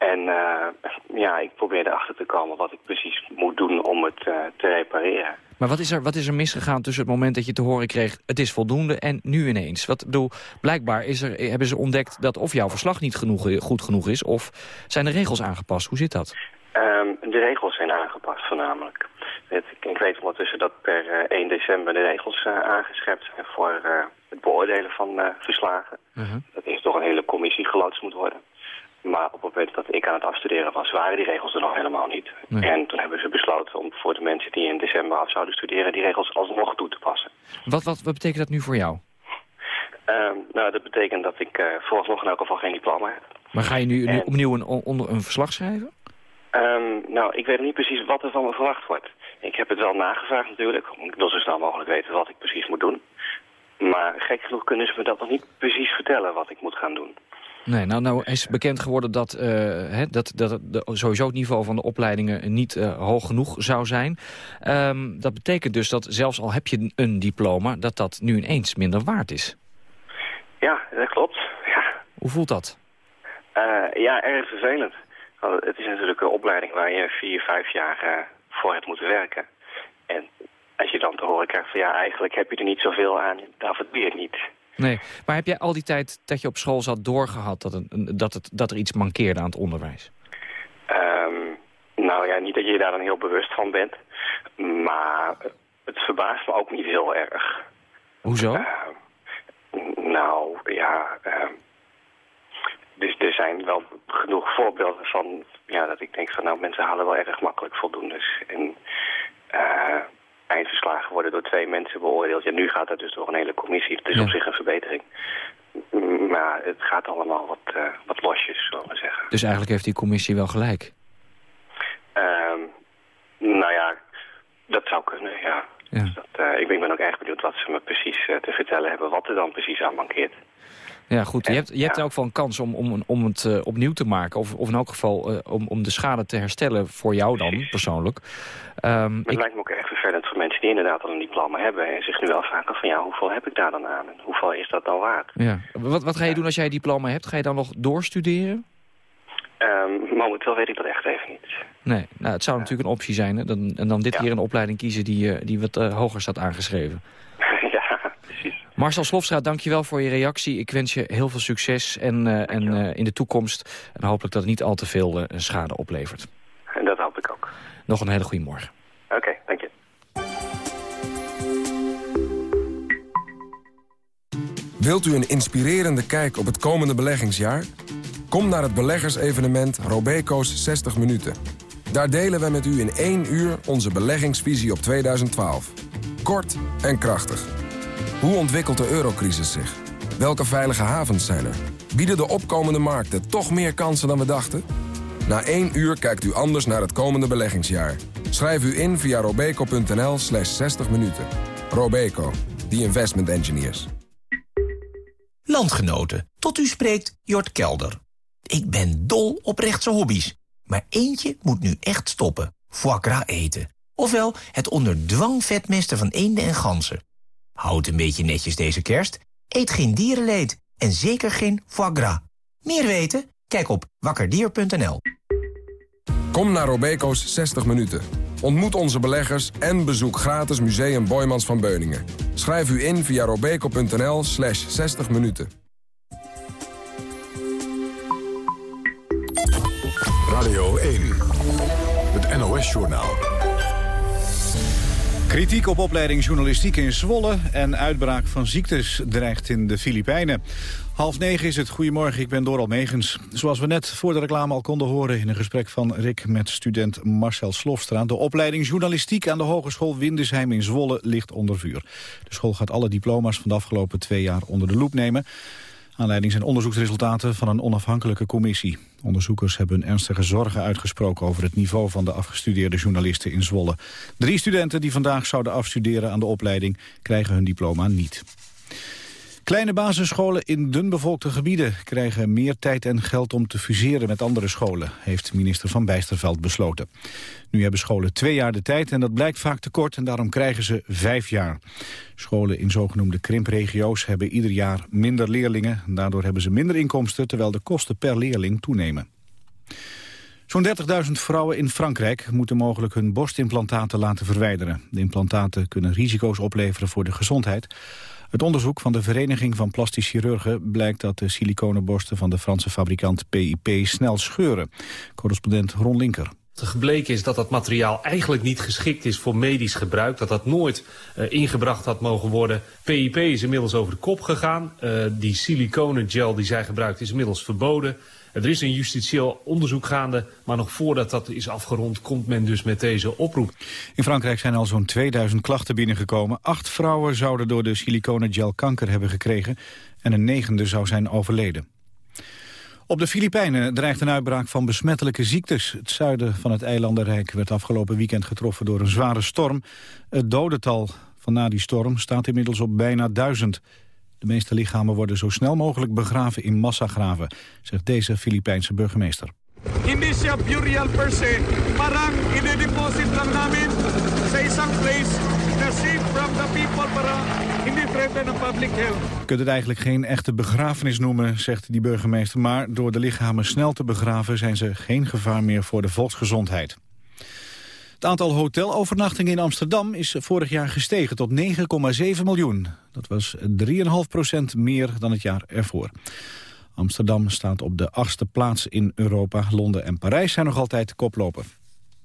En uh, ja, ik probeerde erachter te komen wat ik precies moet doen om het uh, te repareren. Maar wat is, er, wat is er misgegaan tussen het moment dat je te horen kreeg... het is voldoende en nu ineens? Wat, bedoel, blijkbaar is er, hebben ze ontdekt dat of jouw verslag niet genoeg, goed genoeg is... of zijn de regels aangepast? Hoe zit dat? Um, de regels zijn aangepast voornamelijk. Het, ik weet ondertussen dat per uh, 1 december de regels aangescherpt zijn... voor het beoordelen van verslagen. -huh. Dat eerst door een hele commissie geloodst moet worden. Maar op het moment dat ik aan het afstuderen was, waren die regels er nog helemaal niet. Nee. En toen hebben ze besloten om voor de mensen die in december af zouden studeren... die regels alsnog toe te passen. Wat, wat, wat betekent dat nu voor jou? Um, nou, dat betekent dat ik uh, vooralsnog in elk geval geen diploma heb. Maar ga je nu, nu en... opnieuw een, onder een verslag schrijven? Um, nou, ik weet niet precies wat er van me verwacht wordt. Ik heb het wel nagevraagd natuurlijk. Ik wil zo snel mogelijk weten wat ik precies moet doen. Maar gek genoeg kunnen ze me dat nog niet precies vertellen wat ik moet gaan doen. Nee, nou, nou is bekend geworden dat, uh, dat, dat de, sowieso het niveau van de opleidingen niet uh, hoog genoeg zou zijn. Um, dat betekent dus dat zelfs al heb je een diploma, dat dat nu ineens minder waard is. Ja, dat klopt. Ja. Hoe voelt dat? Uh, ja, erg vervelend. Want het is natuurlijk een opleiding waar je vier, vijf jaar voor hebt moeten werken. En als je dan te horen krijgt van ja, eigenlijk heb je er niet zoveel aan, dan verdien je het niet. Nee, maar heb jij al die tijd dat je op school zat doorgehad dat, een, dat, het, dat er iets mankeerde aan het onderwijs? Um, nou ja, niet dat je daar dan heel bewust van bent. Maar het verbaast me ook niet heel erg. Hoezo? Uh, nou, ja... Uh, dus er zijn wel genoeg voorbeelden van... Ja, dat ik denk van nou, mensen halen wel erg makkelijk voldoendes. En... Uh, eindverslagen worden door twee mensen beoordeeld. Ja, nu gaat dat dus door een hele commissie. Het is ja. op zich een verbetering. Maar het gaat allemaal wat, uh, wat losjes, zullen we zeggen. Dus eigenlijk heeft die commissie wel gelijk? Um, nou ja, dat zou kunnen, ja. ja. Dus dat, uh, ik ben ook erg benieuwd wat ze me precies uh, te vertellen hebben. Wat er dan precies aan mankeert. Ja, goed. Je hebt, je hebt ja. ook wel een kans om, om, om het uh, opnieuw te maken. Of, of in elk geval uh, om, om de schade te herstellen voor jou dan, persoonlijk. Um, het ik... lijkt me ook erg vervelend voor mensen die inderdaad al een diploma hebben... en zich nu wel vragen van ja, hoeveel heb ik daar dan aan? En hoeveel is dat dan waard? Ja. Wat, wat ga je doen als jij een diploma hebt? Ga je dan nog doorstuderen? Um, momenteel weet ik dat echt even niet. Nee, nou, het zou ja. natuurlijk een optie zijn. Hè? Dan, en dan dit keer een opleiding kiezen die, uh, die wat uh, hoger staat aangeschreven. Marcel Slofstra, dankjewel voor je reactie. Ik wens je heel veel succes en, uh, en uh, in de toekomst. En hopelijk dat het niet al te veel uh, schade oplevert. En dat hoop ik ook. Nog een hele goede morgen. Oké, okay, dank je. Wilt u een inspirerende kijk op het komende beleggingsjaar? Kom naar het beleggersevenement Robeco's 60 minuten. Daar delen we met u in één uur onze beleggingsvisie op 2012. Kort en krachtig. Hoe ontwikkelt de eurocrisis zich? Welke veilige havens zijn er? Bieden de opkomende markten toch meer kansen dan we dachten? Na één uur kijkt u anders naar het komende beleggingsjaar. Schrijf u in via robeco.nl slash 60 minuten. Robeco, the investment engineers. Landgenoten, tot u spreekt Jort Kelder. Ik ben dol op rechtse hobby's. Maar eentje moet nu echt stoppen. Foie gras eten. Ofwel het onder dwang vetmesten van eenden en ganzen. Houd een beetje netjes deze kerst. Eet geen dierenleed. En zeker geen foie gras. Meer weten? Kijk op wakkerdier.nl. Kom naar Robeco's 60 minuten. Ontmoet onze beleggers en bezoek gratis Museum Boymans van Beuningen. Schrijf u in via robeco.nl slash 60 minuten. Radio 1, het NOS-journaal. Kritiek op opleiding journalistiek in Zwolle en uitbraak van ziektes dreigt in de Filipijnen. Half negen is het. Goedemorgen, ik ben Doral Megens. Zoals we net voor de reclame al konden horen in een gesprek van Rick met student Marcel Slofstra. De opleiding journalistiek aan de Hogeschool Windesheim in Zwolle ligt onder vuur. De school gaat alle diploma's van de afgelopen twee jaar onder de loep nemen. Aanleiding zijn onderzoeksresultaten van een onafhankelijke commissie. Onderzoekers hebben ernstige zorgen uitgesproken over het niveau van de afgestudeerde journalisten in Zwolle. Drie studenten die vandaag zouden afstuderen aan de opleiding krijgen hun diploma niet. Kleine basisscholen in dunbevolkte gebieden krijgen meer tijd en geld om te fuseren met andere scholen, heeft minister Van Bijsterveld besloten. Nu hebben scholen twee jaar de tijd en dat blijkt vaak te kort en daarom krijgen ze vijf jaar. Scholen in zogenoemde krimpregio's hebben ieder jaar minder leerlingen. Daardoor hebben ze minder inkomsten terwijl de kosten per leerling toenemen. Zo'n 30.000 vrouwen in Frankrijk moeten mogelijk hun borstimplantaten laten verwijderen. De implantaten kunnen risico's opleveren voor de gezondheid. Het onderzoek van de Vereniging van Plastisch Chirurgen blijkt dat de siliconenborsten van de Franse fabrikant PIP snel scheuren. Correspondent Ron Linker. Gebleken is dat dat materiaal eigenlijk niet geschikt is voor medisch gebruik. Dat dat nooit uh, ingebracht had mogen worden. PIP is inmiddels over de kop gegaan. Uh, die siliconengel die zij gebruikt is inmiddels verboden. Er is een justitieel onderzoek gaande, maar nog voordat dat is afgerond... komt men dus met deze oproep. In Frankrijk zijn al zo'n 2000 klachten binnengekomen. Acht vrouwen zouden door de siliconengel kanker hebben gekregen... en een negende zou zijn overleden. Op de Filipijnen dreigt een uitbraak van besmettelijke ziektes. Het zuiden van het eilandenrijk werd afgelopen weekend getroffen door een zware storm. Het dodental van na die storm staat inmiddels op bijna duizend. De meeste lichamen worden zo snel mogelijk begraven in massagraven, zegt deze Filipijnse burgemeester. Hindi siya burial per se. Parang ide-deposit lang namin sa isang place na safe from the people para hindi threaten ng public health. Je kunt het eigenlijk geen echte begrafenis noemen, zegt die burgemeester. Maar door de lichamen snel te begraven zijn ze geen gevaar meer voor de volksgezondheid. Het aantal hotelovernachtingen in Amsterdam is vorig jaar gestegen tot 9,7 miljoen. Dat was 3,5 procent meer dan het jaar ervoor. Amsterdam staat op de achtste plaats in Europa. Londen en Parijs zijn nog altijd koploper.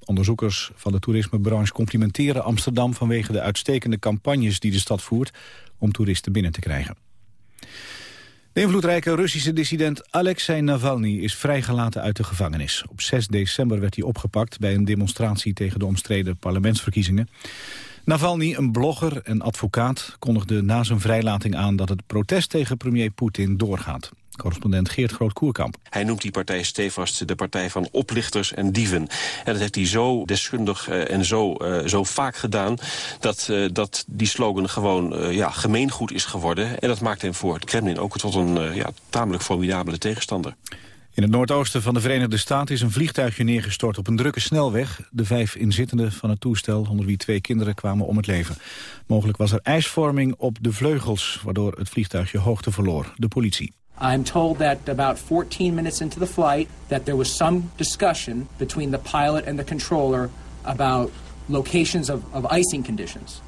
Onderzoekers van de toerismebranche complimenteren Amsterdam... vanwege de uitstekende campagnes die de stad voert om toeristen binnen te krijgen. De invloedrijke Russische dissident Alexei Navalny is vrijgelaten uit de gevangenis. Op 6 december werd hij opgepakt bij een demonstratie tegen de omstreden parlementsverkiezingen. Navalny, een blogger en advocaat, kondigde na zijn vrijlating aan dat het protest tegen premier Poetin doorgaat. Correspondent Geert Groot-Koerkamp. Hij noemt die partij stevast de partij van oplichters en dieven. En dat heeft hij zo deskundig uh, en zo, uh, zo vaak gedaan... dat, uh, dat die slogan gewoon ja, gemeengoed is geworden. En dat maakt hem voor het Kremlin ook tot een ja, tamelijk formidabele tegenstander. In het noordoosten van de Verenigde Staten is een vliegtuigje neergestort op een drukke snelweg. De vijf inzittenden van het toestel, onder wie twee kinderen, kwamen om het leven. Mogelijk was er ijsvorming op de vleugels, waardoor het vliegtuigje hoogte verloor. De politie. I'm told that about 14 minutes into the flight that there was some discussion between the pilot and the controller about locations of, of icing conditions.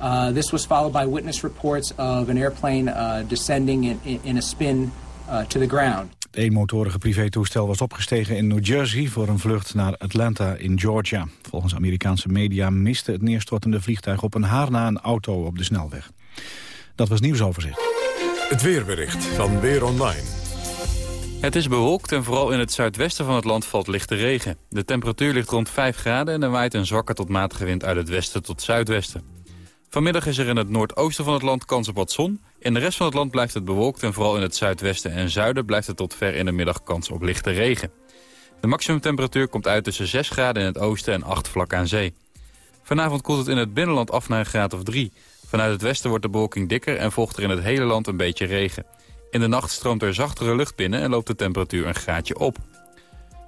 Uh, this was followed by witness reports of an airplane uh, descending in, in, a spin uh, to the ground. Het eenmotorige privétoestel was opgestegen in New Jersey voor een vlucht naar Atlanta in Georgia. Volgens Amerikaanse media miste het neerstortende vliegtuig op een haar na een auto op de snelweg. Dat was nieuwsoverzicht. Het weerbericht van Weer Online. Het is bewolkt en vooral in het zuidwesten van het land valt lichte regen. De temperatuur ligt rond 5 graden en er waait een zwakke tot matige wind uit het westen tot zuidwesten. Vanmiddag is er in het noordoosten van het land kans op wat zon. In de rest van het land blijft het bewolkt en vooral in het zuidwesten en zuiden blijft het tot ver in de middag kans op lichte regen. De maximumtemperatuur komt uit tussen 6 graden in het oosten en 8 vlak aan zee. Vanavond koelt het in het binnenland af naar een graad of 3. Vanuit het westen wordt de bewolking dikker en volgt er in het hele land een beetje regen. In de nacht stroomt er zachtere lucht binnen en loopt de temperatuur een graadje op.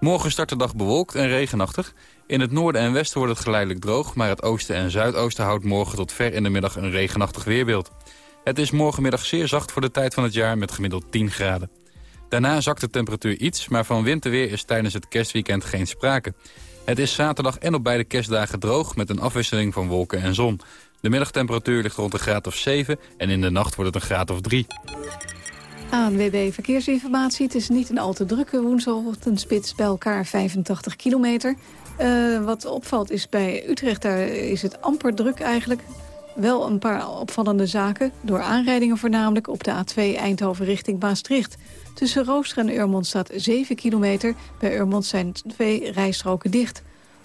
Morgen start de dag bewolkt en regenachtig. In het noorden en westen wordt het geleidelijk droog... maar het oosten en zuidoosten houdt morgen tot ver in de middag een regenachtig weerbeeld. Het is morgenmiddag zeer zacht voor de tijd van het jaar met gemiddeld 10 graden. Daarna zakt de temperatuur iets, maar van winterweer is tijdens het kerstweekend geen sprake. Het is zaterdag en op beide kerstdagen droog met een afwisseling van wolken en zon. De middagtemperatuur ligt rond een graad of 7 en in de nacht wordt het een graad of 3. ANWB Verkeersinformatie. Het is niet een al te drukke woensdagochtendspits bij elkaar 85 kilometer. Uh, wat opvalt is bij Utrecht, daar is het amper druk eigenlijk. Wel een paar opvallende zaken, door aanrijdingen voornamelijk... op de A2 Eindhoven richting Maastricht. Tussen Rooster en Urmond staat 7 kilometer. Bij Urmond zijn twee rijstroken dicht.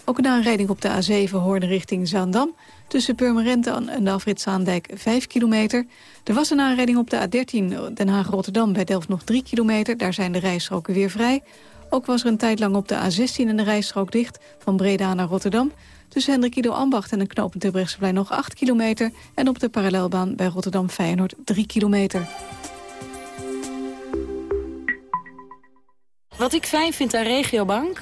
Ook een aanrijding op de A7 Hoorn richting Zaandam. Tussen Purmerend en de afrit Zaandijk 5 kilometer. Er was een aanrijding op de A13 Den Haag-Rotterdam bij Delft nog 3 kilometer. Daar zijn de rijstroken weer vrij. Ook was er een tijd lang op de A16 in de rijstrook dicht van Breda naar Rotterdam. Tussen Hendrik Ido Ambacht en een knooppunt Terbrechtseplein nog 8 kilometer. En op de parallelbaan bij Rotterdam Feyenoord 3 kilometer. Wat ik fijn vind aan Regiobank?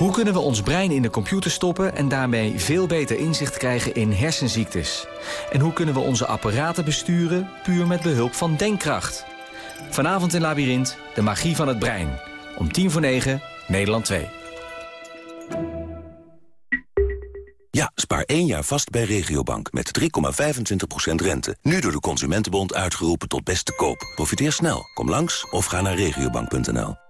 Hoe kunnen we ons brein in de computer stoppen... en daarmee veel beter inzicht krijgen in hersenziektes? En hoe kunnen we onze apparaten besturen... puur met behulp van denkkracht? Vanavond in Labyrinth, de magie van het brein. Om tien voor negen, Nederland 2. Ja, spaar één jaar vast bij Regiobank met 3,25% rente. Nu door de Consumentenbond uitgeroepen tot beste koop. Profiteer snel. Kom langs of ga naar regiobank.nl.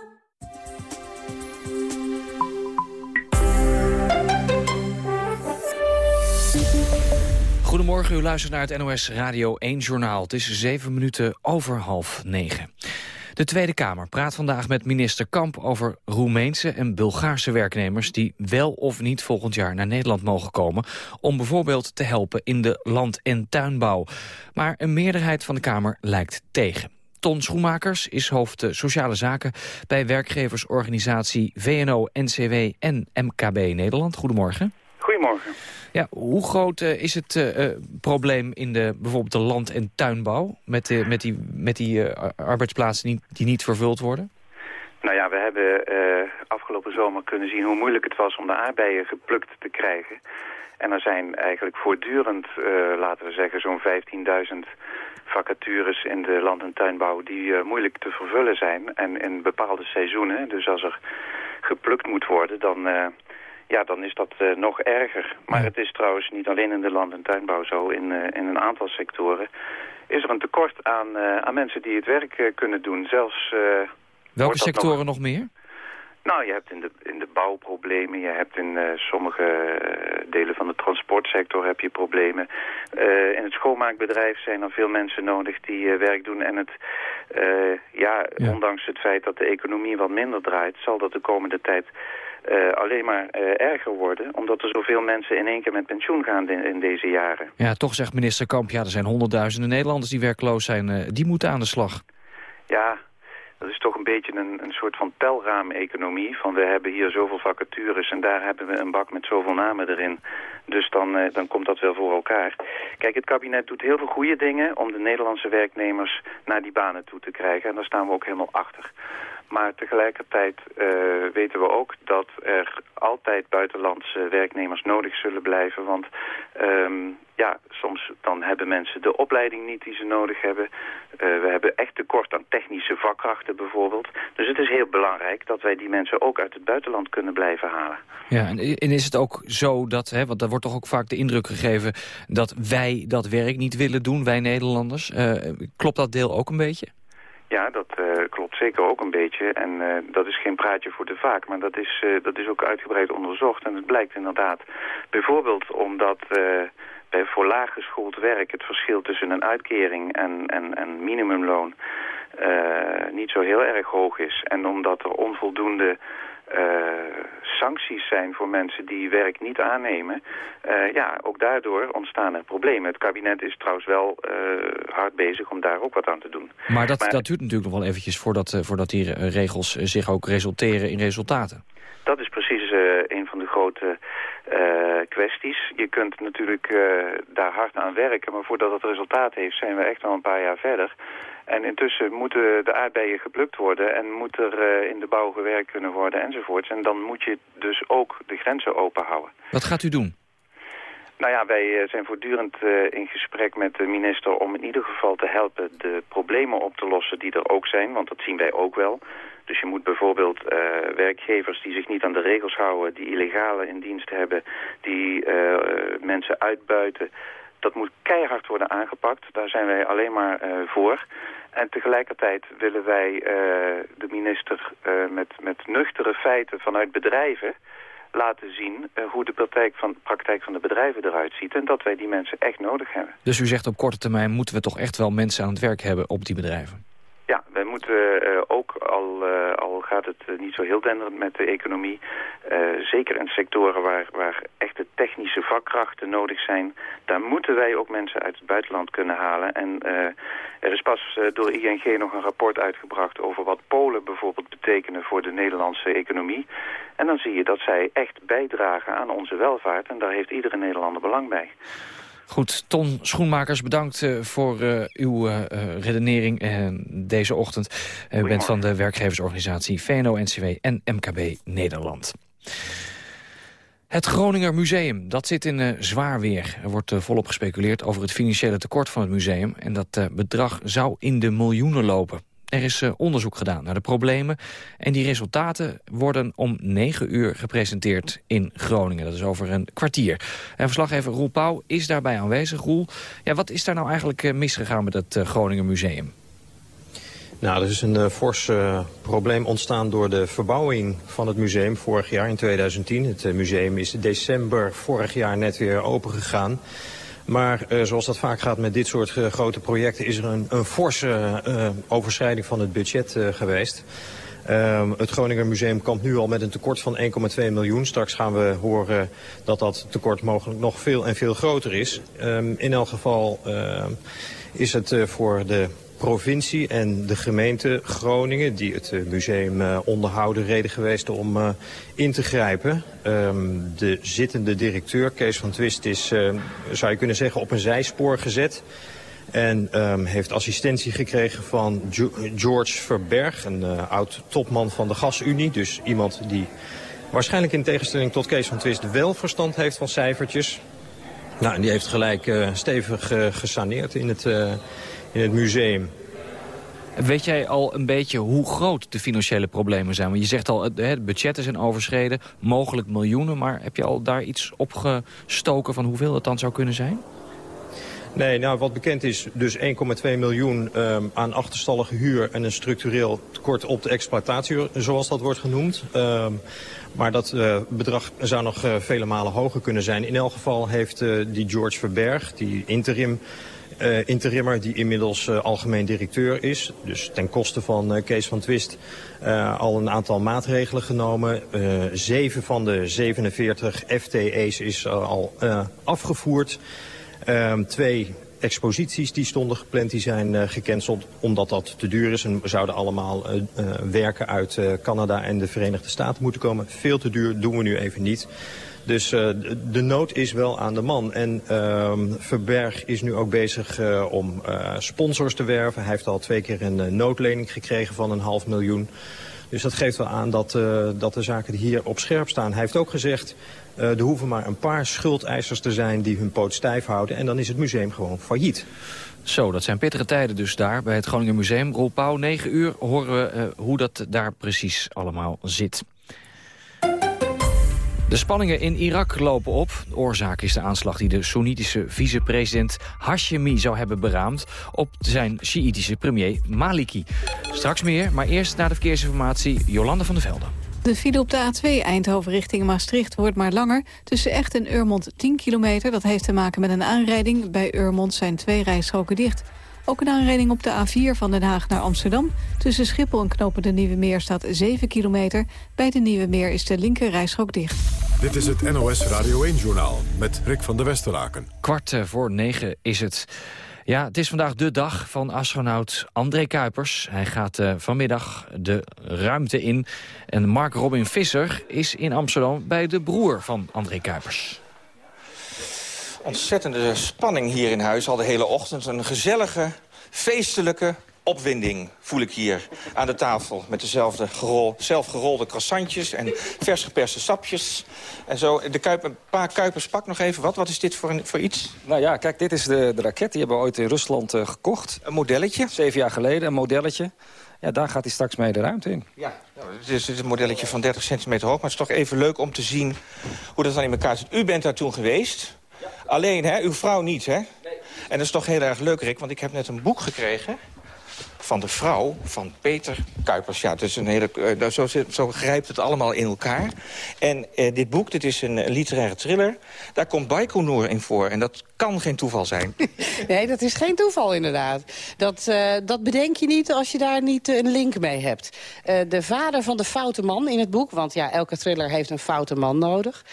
Goedemorgen, u luistert naar het NOS Radio 1 Journaal. Het is zeven minuten over half negen. De Tweede Kamer praat vandaag met minister Kamp over Roemeense en Bulgaarse werknemers die wel of niet volgend jaar naar Nederland mogen komen om bijvoorbeeld te helpen in de land- en tuinbouw. Maar een meerderheid van de Kamer lijkt tegen. Ton Schoenmakers is hoofd Sociale Zaken bij werkgeversorganisatie VNO-NCW en MKB Nederland. Goedemorgen. Goedemorgen. Ja, hoe groot uh, is het uh, probleem in de, bijvoorbeeld de land- en tuinbouw... met, uh, met die, met die arbeidsplaatsen die, die niet vervuld worden? Nou ja, we hebben afgelopen zomer kunnen zien hoe moeilijk het was om de aardbeien geplukt te krijgen. En er zijn eigenlijk voortdurend, laten we zeggen, zo'n 15.000 vacatures in de land- en tuinbouw die moeilijk te vervullen zijn. En in bepaalde seizoenen, dus als er geplukt moet worden, dan ja, dan is dat uh, nog erger. Maar het is trouwens niet alleen in de land- en tuinbouw zo. In, uh, in een aantal sectoren is er een tekort aan, uh, aan mensen die het werk kunnen doen. Zelfs, Welke sectoren nog... nog... meer? Nou, je hebt in de, in de bouwproblemen, je hebt in sommige delen van de transportsector heb je problemen. in het schoonmaakbedrijf zijn er veel mensen nodig die werk doen. En het, ja, ja, ondanks het feit dat de economie wat minder draait, zal dat de komende tijd uh, alleen maar uh, erger worden. Omdat er zoveel mensen in één keer met pensioen gaan in, in, deze jaren. Ja, toch zegt minister Kamp, ja, er zijn honderdduizenden Nederlanders die werkloos zijn. Uh, die moeten aan de slag. Ja, dat is toch een beetje een, een soort van telraam-economie. Van we hebben hier zoveel vacatures en daar hebben we een bak met zoveel namen erin. Dus dan, dan komt dat wel voor elkaar. Kijk, het kabinet doet heel veel goede dingen om de Nederlandse werknemers naar die banen toe te krijgen. En daar staan we ook helemaal achter. Maar tegelijkertijd uh, weten we ook dat er altijd buitenlandse werknemers nodig zullen blijven. Want um, ja, soms dan hebben mensen de opleiding niet die ze nodig hebben. Uh, we hebben echt tekort aan technische vakkrachten bijvoorbeeld. Dus het is heel belangrijk dat wij die mensen ook uit het buitenland kunnen blijven halen. Ja, en, is het ook zo dat, hè, want daar wordt toch ook vaak de indruk gegeven... dat wij dat werk niet willen doen, wij Nederlanders. Uh, klopt dat deel ook een beetje? Ja, dat uh, klopt zeker ook een beetje. En uh, dat is geen praatje voor de vaak, maar dat is, uh, dat is ook uitgebreid onderzocht. En het blijkt inderdaad bijvoorbeeld omdat bij voor laaggeschoold werk het verschil tussen een uitkering en, en, en minimumloon niet zo heel erg hoog is. En omdat er onvoldoende uh, sancties zijn voor mensen die werk niet aannemen. Uh, ja, ook daardoor ontstaan er problemen. Het kabinet is trouwens wel uh, hard bezig om daar ook wat aan te doen. Maar dat, dat duurt natuurlijk nog wel eventjes voordat, voordat die regels zich ook resulteren in resultaten. Dat is precies een van de grote kwesties. Je kunt natuurlijk daar hard aan werken, maar voordat het resultaat heeft zijn we echt al een paar jaar verder. En intussen moeten de aardbeien geplukt worden en moet er uh, in de bouw gewerkt kunnen worden enzovoorts. En dan moet je dus ook de grenzen open houden. Wat gaat u doen? Nou ja, wij zijn voortdurend uh, in gesprek met de minister om in ieder geval te helpen de problemen op te lossen die er ook zijn. Want dat zien wij ook wel. Dus je moet bijvoorbeeld uh, werkgevers die zich niet aan de regels houden, die illegale in dienst hebben, die mensen uitbuiten dat moet keihard worden aangepakt. Daar zijn wij alleen maar uh, voor. En tegelijkertijd willen wij uh, de minister uh, met, met nuchtere feiten vanuit bedrijven laten zien hoe de praktijk van, praktijk van de bedrijven eruit ziet. En dat wij die mensen echt nodig hebben. Dus u zegt op korte termijn moeten we toch echt wel mensen aan het werk hebben op die bedrijven? Moeten uh, ook, al, uh, al gaat het uh, niet zo heel denderend met de economie... zeker in sectoren waar, waar echte technische vakkrachten nodig zijn... daar moeten wij ook mensen uit het buitenland kunnen halen. En er is pas door ING nog een rapport uitgebracht... over wat Polen bijvoorbeeld betekenen voor de Nederlandse economie. En dan zie je dat zij echt bijdragen aan onze welvaart... en daar heeft iedere Nederlander belang bij. Goed, Ton Schoenmakers, bedankt uh, voor uh, uw uh, redenering deze ochtend. U bent van de werkgeversorganisatie VNO-NCW en MKB Nederland. Het Groninger Museum, dat zit in zwaar weer. Er wordt volop gespeculeerd over het financiële tekort van het museum. En dat bedrag zou in de miljoenen lopen. Er is uh, onderzoek gedaan naar de problemen. En die resultaten worden om 9 uur gepresenteerd in Groningen. Dat is over een kwartier. En verslaggever Roel Pauw is daarbij aanwezig. Roel, ja, wat is daar nou eigenlijk uh, misgegaan met het uh, Groningen Museum? Nou, er is een fors probleem ontstaan door de verbouwing van het museum vorig jaar in 2010. Het museum is december vorig jaar net weer opengegaan. Maar uh, zoals dat vaak gaat met dit soort uh, grote projecten... is er een, een forse uh, overschrijding van het budget geweest. Um, het Groninger Museum kampt nu al met een tekort van 1,2 miljoen. Straks gaan we horen dat dat tekort mogelijk nog veel en veel groter is. Um, in elk geval is het voor de provincie en de gemeente Groningen... die het museum uh, onderhouden, reden geweest om uh, in te grijpen. Um, de zittende directeur, Kees van Twist, is, uh, zou je kunnen zeggen, op een zijspoor gezet... En um, heeft assistentie gekregen van George Verberg, een oud-topman van de Gasunie. Dus iemand die waarschijnlijk in tegenstelling tot Kees van Twist wel verstand heeft van cijfertjes. Nou, en die heeft gelijk stevig gesaneerd in het in het museum. Weet jij al een beetje hoe groot de financiële problemen zijn? Want je zegt al, het budgetten zijn overschreden, mogelijk miljoenen. Maar heb je al daar iets opgestoken van hoeveel het dan zou kunnen zijn? Nee, nou wat bekend is, dus 1,2 miljoen um, aan achterstallige huur en een structureel tekort op de exploitatie, zoals dat wordt genoemd. Um, maar dat uh, bedrag zou nog uh, vele malen hoger kunnen zijn. In elk geval heeft uh, die George Verberg, die interim uh, interimmer die inmiddels uh, algemeen directeur is. Dus ten koste van uh, Kees van Twist al een aantal maatregelen genomen. Zeven van de 47 FTE's is al afgevoerd. Uh, twee exposities die stonden gepland, die zijn gecanceld omdat dat te duur is. En zouden allemaal werken uit Canada en de Verenigde Staten moeten komen. Veel te duur, doen we nu even niet. Dus uh, de nood is wel aan de man. En uh, Verberg is nu ook bezig uh, om uh, sponsors te werven. Hij heeft al twee keer een noodlening gekregen van een half miljoen. Dus dat geeft wel aan dat, dat de zaken hier op scherp staan. Hij heeft ook gezegd, er hoeven maar een paar schuldeisers te zijn die hun poot stijf houden. En dan is het museum gewoon failliet. Zo, dat zijn pittige tijden dus daar bij het Groningen Museum. Roel Pauw, 9 uur horen we hoe dat daar precies allemaal zit. De spanningen in Irak lopen op. Oorzaak is de aanslag die de Soenitische vicepresident Hashemi zou hebben beraamd op zijn Sjiitische premier Maliki. Straks meer, maar eerst naar de verkeersinformatie Jolande van der Velde. De file op de A2 Eindhoven richting Maastricht wordt maar langer. Tussen Echt en Urmond 10 kilometer. Dat heeft te maken met een aanrijding. Bij Urmond zijn twee rijstroken dicht. Ook een aanrijding op de A4 van Den Haag naar Amsterdam. Tussen Schiphol en Knopen de Nieuwe Meer staat 7 kilometer. Bij de Nieuwe Meer is de linker rijstrook dicht. Dit is het NOS Radio 1-journaal met Rick van der Westeraken. Kwart eh, voor negen is het. Ja, het is vandaag de dag van astronaut André Kuipers. Hij gaat uh, vanmiddag de ruimte in. En Mark Robin Visser is in Amsterdam bij de broer van André Kuipers. Ontzettende spanning hier in huis al de hele ochtend. Een gezellige, feestelijke opwinding voel ik hier aan de tafel. Met dezelfde gerol, zelfgerolde croissantjes en vers geperste sapjes. En zo, de kuip, een paar kuipers pak nog even. Wat, wat is dit voor, een, voor iets? Nou ja, kijk, dit is de, de raket. Die hebben we ooit in Rusland uh, gekocht. Een modelletje? Zeven jaar geleden, een modelletje. Ja, daar gaat hij straks mee de ruimte in. Ja, nou, het, is, het is een modelletje van 30 centimeter hoog. Maar het is toch even leuk om te zien hoe dat dan in elkaar zit. U bent daar toen geweest. Alleen, hè? Uw vrouw niet, hè? En dat is toch heel erg leuk, Rick, want ik heb net een boek gekregen van de vrouw van Peter Kuipers. Ja, dus een hele, uh, zo, zo grijpt het allemaal in elkaar. En uh, dit boek, dit is een, een, literaire thriller. Daar komt Baikonur in voor. En dat kan geen toeval zijn. (laughs) nee, dat is geen toeval inderdaad. Dat, uh, dat bedenk je niet als je daar niet een link mee hebt. de vader van de foute man in het boek... want ja, elke thriller heeft een foute man nodig...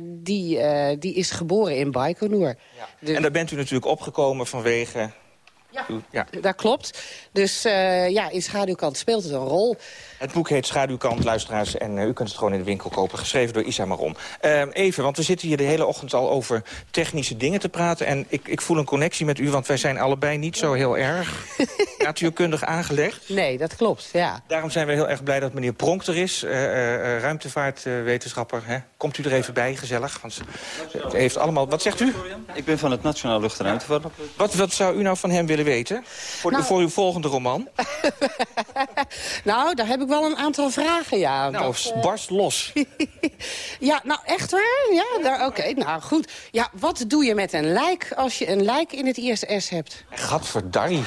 Die, die is geboren in Baikonur. Ja. En daar bent u natuurlijk opgekomen vanwege ja, ja. dat klopt. Dus uh, ja, in schaduwkant speelt het een rol. Het boek heet Schaduwkant, luisteraars. En uh, u kunt het gewoon in de winkel kopen. Geschreven door Isa Maron. Uh, even, want we zitten hier de hele ochtend al over technische dingen te praten. En ik, ik voel een connectie met u, want wij zijn allebei niet zo heel erg (laughs) natuurkundig aangelegd. Nee, dat klopt, ja. Daarom zijn we heel erg blij dat meneer Pronk er is. ruimtevaartwetenschapper. Hè? Komt u er even bij, gezellig? Want het heeft allemaal... Wat zegt u? Ik ben van het Nationaal Lucht- en Ruimtevaart. Wat, wat zou u nou van hem willen weten? Voor, nou, voor uw volgende roman? (laughs) nou, daar heb ik wel een aantal vragen, ja. Nou, barst los. (laughs) ja, nou, echt waar? Ja, oké, okay, nou goed. Ja, wat doe je met een lijk als je een lijk in het ISS hebt? Gadverdarrie.